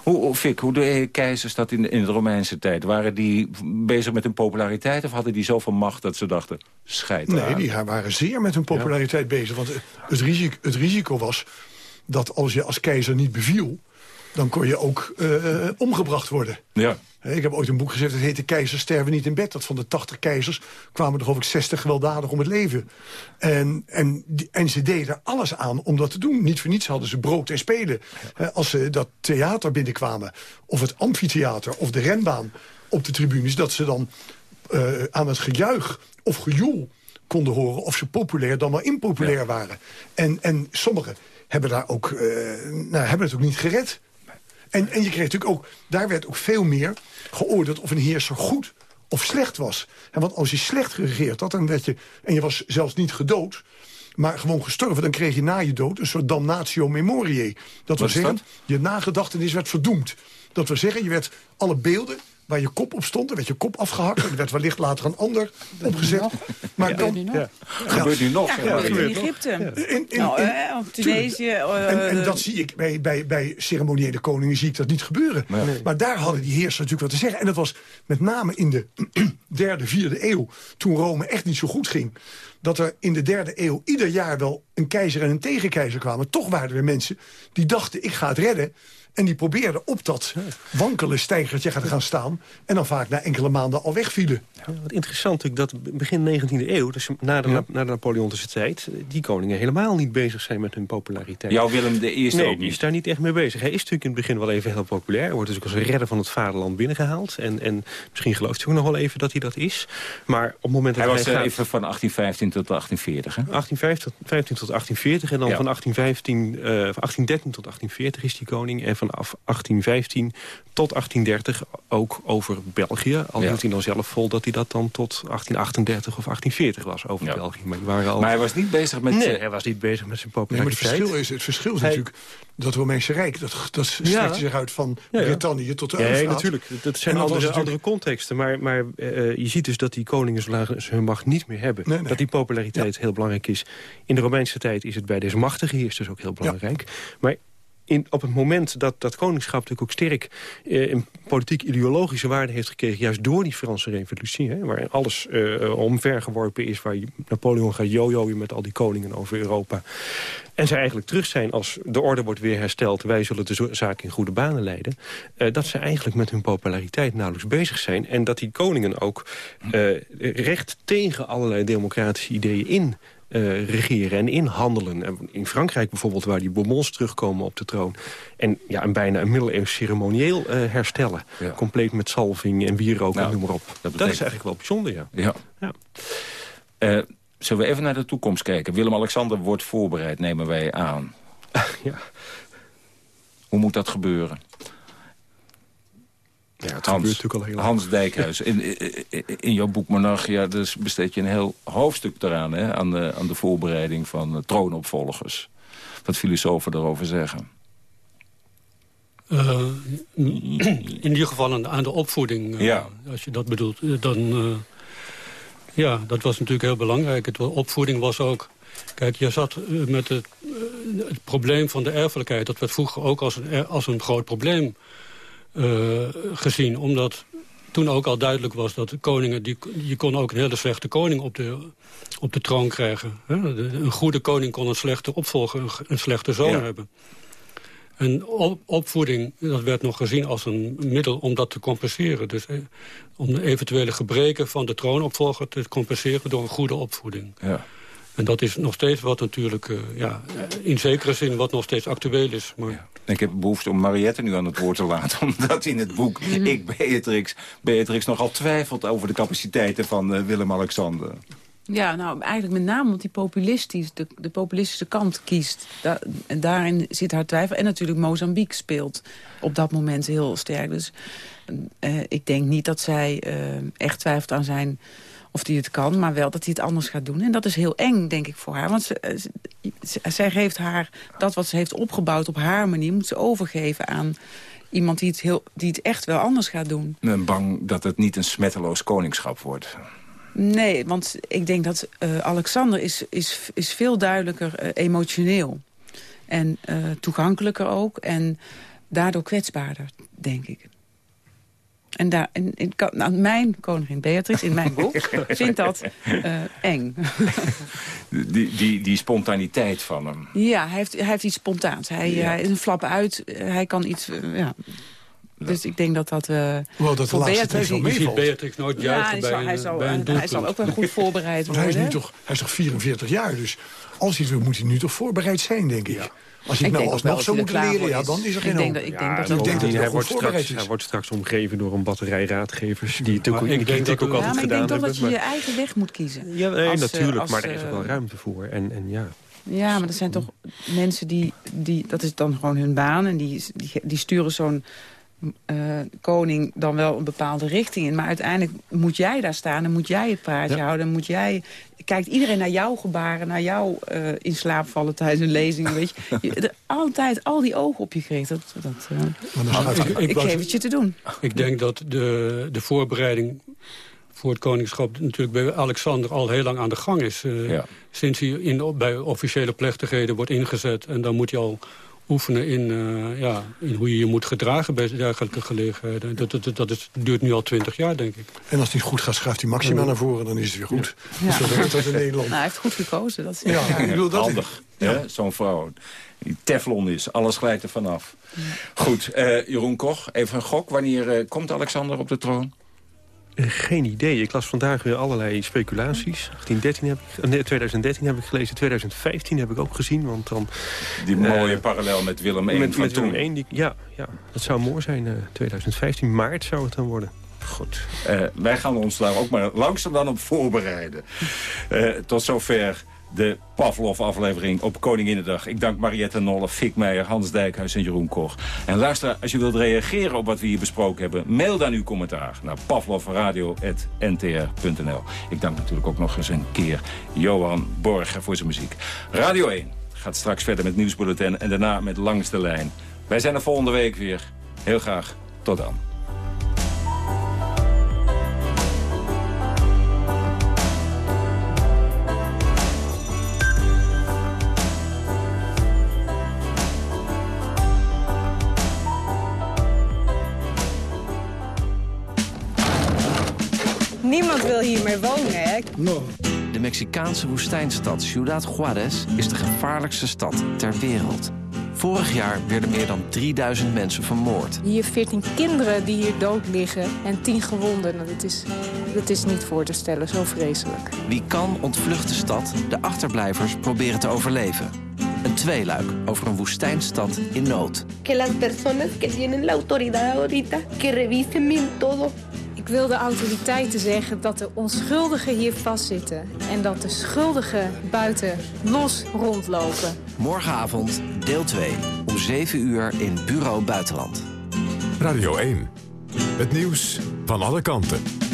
Hoe, hoe, Fik, hoe de keizers dat in, de- in de Romeinse tijd? Waren die bezig met hun populariteit of hadden die zoveel macht dat ze dachten, scheid Nee, die waren zeer met hun populariteit bezig. Want het risico, het risico was dat als je als keizer niet beviel... dan kon je ook eh, omgebracht worden. Ja. Ik heb ooit een boek gezet, dat heette Keizers sterven niet in bed. Dat van de 80 keizers kwamen er geloof ik 60 gewelddadig om het leven. En, en, en ze deden alles aan om dat te doen. Niet voor niets hadden ze brood en spelen. Als ze dat theater binnenkwamen, of het amfitheater, of de renbaan op de tribunes... dat ze dan eh, aan het gejuich of gejoel konden horen... of ze populair dan wel impopulair waren. En, en sommigen hebben, daar ook, eh, nou, hebben het ook niet gered. En, en je kreeg natuurlijk ook, daar werd ook veel meer geoordeeld of een heerser goed of slecht was. En want als je slecht geregeerd had, dan werd je, en je was zelfs niet gedood, maar gewoon gestorven, dan kreeg je na je dood een soort damnatio memoriae. Dat wil zeggen, dat? je nagedachtenis werd verdoemd. Dat wil zeggen, je werd alle beelden waar je kop op stond, dan werd je kop afgehakt. En er werd wellicht later een ander opgezet. Maar Ja, dan, gebeurt nu nog. Ja. Gebeurt nu nog, Ja, gebeurt in Egypte. In, in, nou, in- eh, of Tunesië. eh, en, en dat zie ik bij, bij, bij ceremoniële koningen zie ik dat niet gebeuren. Maar daar hadden die heersers natuurlijk wat te zeggen. En dat was met name in de derde, vierde eeuw... toen Rome echt niet zo goed ging... dat er in de derde eeuw ieder jaar wel een keizer en een tegenkeizer kwamen. Toch waren er mensen die dachten, ik ga het redden... En die probeerden op dat wankele stijgertje te gaan staan... en dan vaak na enkele maanden al wegvielen. Ja, wat interessant natuurlijk dat begin 19e eeuw, dus na de, na de Napoleontische tijd... die koningen helemaal niet bezig zijn met hun populariteit. Jouw Willem de Eerste nee, ook die niet. is daar niet echt mee bezig. Hij is natuurlijk in het begin wel even heel populair. Hij wordt dus ook als een redder van het vaderland binnengehaald. En, en misschien gelooft hij ook nog wel even dat hij dat is. Maar op het moment dat Hij hij, was eh, gaat... even van 1815 tot 1840, hè? 1815 tot 1840 en dan Ja. van 1815, eh, van 1813 tot 1840 is die koning. En van vanaf 1815 tot 1830 ook over België. Al Ja. hield hij dan zelf vol dat hij dat dan tot 1838 of 1840 was over België. Maar, waren al... Maar hij was niet bezig met... Nee, eh, hij was niet bezig met zijn Nee, maar het populariteit. verschil is, het verschil is Hij- natuurlijk dat Romeinse Rijk... dat, dat strekt Ja. zich uit van Ja, ja. Brittannië tot de Ja, natuurlijk. Dat zijn andere, natuurlijk- andere contexten. Maar, maar eh, je ziet dus dat die koningen hun macht niet meer hebben. Nee, nee. Dat die populariteit heel belangrijk is. In de Romeinse tijd is het bij deze machtige heers dus ook heel belangrijk. Maar in, op het moment dat dat koningschap natuurlijk ook sterk... eh, een politiek-ideologische waarde heeft gekregen... juist door die Franse revolutie, hè, waarin alles eh omvergeworpen is... waar Napoleon gaat jojoen met al die koningen over Europa... En zij eigenlijk terug zijn als de orde wordt weer hersteld... wij zullen de zaak in goede banen leiden... eh, dat ze eigenlijk met hun populariteit nauwelijks bezig zijn... en dat die koningen ook eh, recht tegen allerlei democratische ideeën in... eh, regeren en inhandelen. En In Frankrijk bijvoorbeeld, waar die Bourbons terugkomen op de troon... en ja, een bijna een middeleeuws ceremonieel eh, herstellen. Compleet met salving en wierook en noem maar op. Dat, Nou, is eigenlijk wel bijzonder, ja. Ja. Ja. Eh, zullen we even naar de toekomst kijken? Willem-Alexander wordt voorbereid, nemen wij aan. ja. Hoe moet dat gebeuren? Ja, het Hans, gebeurt natuurlijk al heel lang. Hans Dijkhuis, in, in, in jouw boek Monarchia dus besteed je een heel hoofdstuk eraan... Hè, aan, de, aan de voorbereiding van eh, troonopvolgers. Wat filosofen daarover zeggen. Eh, in ieder geval aan, aan de opvoeding, eh, Ja. als je dat bedoelt. Dan, eh, ja, dat was natuurlijk heel belangrijk. Het, opvoeding was ook... Kijk, je zat met het, het probleem van de erfelijkheid. Dat werd vroeger ook als een, als een groot probleem gezien. Omdat toen ook al duidelijk was dat de koningen... Die, je kon ook een hele slechte koning op de, op de troon krijgen. Een goede koning kon een slechte opvolger, een, slechte zoon Ja. hebben. En op, opvoeding, dat werd nog gezien als een middel om dat te compenseren. Dus eh, om de eventuele gebreken van de troonopvolger te compenseren door een goede opvoeding. Ja. En dat is nog steeds wat natuurlijk, eh, ja, in zekere zin wat nog steeds actueel is. Maar Ik heb behoefte om Mariette nu aan het woord te laten. Omdat in het boek ik, Beatrix, Beatrix nogal twijfelt over de capaciteiten van eh, Willem-Alexander. Ja, nou eigenlijk met name omdat hij populistisch, de, de populistische kant kiest. Da en daarin zit haar twijfel. En natuurlijk Mozambique speelt op dat moment heel sterk. Dus eh, ik denk niet dat zij eh, echt twijfelt aan zijn of hij het kan, maar wel dat hij het anders gaat doen. En dat is heel eng, denk ik, voor haar. Want ze, ze- zij geeft haar dat wat ze heeft opgebouwd op haar manier... moet ze overgeven aan iemand die het, heel, die het echt wel anders gaat doen. Ik ben bang dat het niet een smetteloos koningschap wordt. Nee, want ik denk dat eh, Alexander is, is, is veel duidelijker eh, emotioneel. En eh, toegankelijker ook. En daardoor kwetsbaarder, denk ik. En, daar, en, en nou, mijn koningin Beatrix in mijn boek vindt dat eh, eng. Die, die, die spontaniteit van hem. ja, hij heeft, hij heeft iets spontaans. Hij, Ja. hij is een flap uit. Hij kan iets... eh, ja. Dus ik denk dat dat... eh Hoewel dat de voor laatste Beatrix... ziet Beatrix nooit Ja, juichen hij bij, zal, een, hij, zal, bij een hij doelpunt. zal ook wel goed voorbereid Want hij is, worden. nu toch, hij is toch 44 jaar, dus als hij het wil, moet hij nu toch voorbereid zijn, denk ik. Als Ik nou denk alsnog zou er moeten leren, ja, dan is er Ik geen denk ik denk dat ik dat denk dat hij, wordt straks, is. hij wordt straks omgeven door een batterij raadgevers... die het ook ik denk ook Ja, altijd maar ik gedaan denk toch hebben. dat je je eigen weg moet kiezen. Ja, nee, Als, eh, natuurlijk, als, maar daar is ook eh, wel ruimte voor. En, en ja, Ja, maar er zijn toch mensen die, die... Dat is dan gewoon hun baan. En die, die, die sturen zo'n eh, koning dan wel een bepaalde richting in. Maar uiteindelijk moet jij daar staan en moet jij het praatje Ja. houden. En moet jij... Kijkt iedereen naar jouw gebaren, naar jou eh, in slaap vallen tijdens een lezing. Weet je. je altijd al die ogen op je gericht. Dat, dat, eh, Ik- ik, ik was- geef het je te doen. Ik denk dat de, de voorbereiding voor het koningschap natuurlijk bij Alexander al heel lang aan de gang is. Eh, Ja. Sinds hij in, bij officiële plechtigheden wordt ingezet. En dan moet je al oefenen in, eh, ja, in hoe je je moet gedragen bij dergelijke gelegenheden. Dat, dat, dat is, duurt nu al twintig jaar, denk ik. En als het niet goed gaat, schuift hij Maxima naar voren, dan is het weer goed. Ja. Zo werkt dat in Nederland. Nou, hij heeft goed gekozen. Dat is Ja, ik bedoel, dat Handig, zo'n vrouw. Die teflon is, alles glijdt er vanaf. Goed, eh, Jeroen Koch, even een gok. Wanneer eh, komt Alexander op de troon? Eh, Geen idee. Ik las vandaag weer allerlei speculaties. 1813 heb ik, eh, nee, 2013 heb ik gelezen. 2015 heb ik ook gezien. Want dan, Die Eh, mooie parallel met Willem I met, van met toen. Willem I, die, ja, ja, dat zou mooi zijn. eh 2015, maart zou het dan worden. Goed. Eh, wij gaan ons daar ook maar langzaam dan op voorbereiden. Eh, tot zover de Pavlov-aflevering op Koninginnedag. Ik dank Mariette Nolle, Fik Meijer, Hans Dijkhuis en Jeroen Koch. En luister, als je wilt reageren op wat we hier besproken hebben... mail dan uw commentaar naar pavlovradio.ntr.nl. Ik dank natuurlijk ook nog eens een keer Johan Borger voor zijn muziek. Radio 1 gaat straks verder met Nieuwsbulletin en daarna met Langs de Lijn. Wij zijn er volgende week weer. Heel graag. Tot dan. Niemand wil hier meer wonen, hè? De Mexicaanse woestijnstad Ciudad Juárez is de gevaarlijkste stad ter wereld. Vorig jaar werden meer dan 3000 mensen vermoord. Hier 14 kinderen die hier dood liggen en 10 gewonden. Nou, dat, is, dat is niet voor te stellen, zo vreselijk. Wie kan ontvlucht de stad, de achterblijvers proberen te overleven. Een tweeluik over een woestijnstad in nood. Que las personas que tienen la autoridad ahorita, que revisen bien todo. Ik wil de autoriteiten zeggen dat de onschuldigen hier vastzitten... en dat de schuldigen buiten los rondlopen. Morgenavond, deel 2, om 7 uur in Bureau Buitenland. Radio 1. Het nieuws van alle kanten.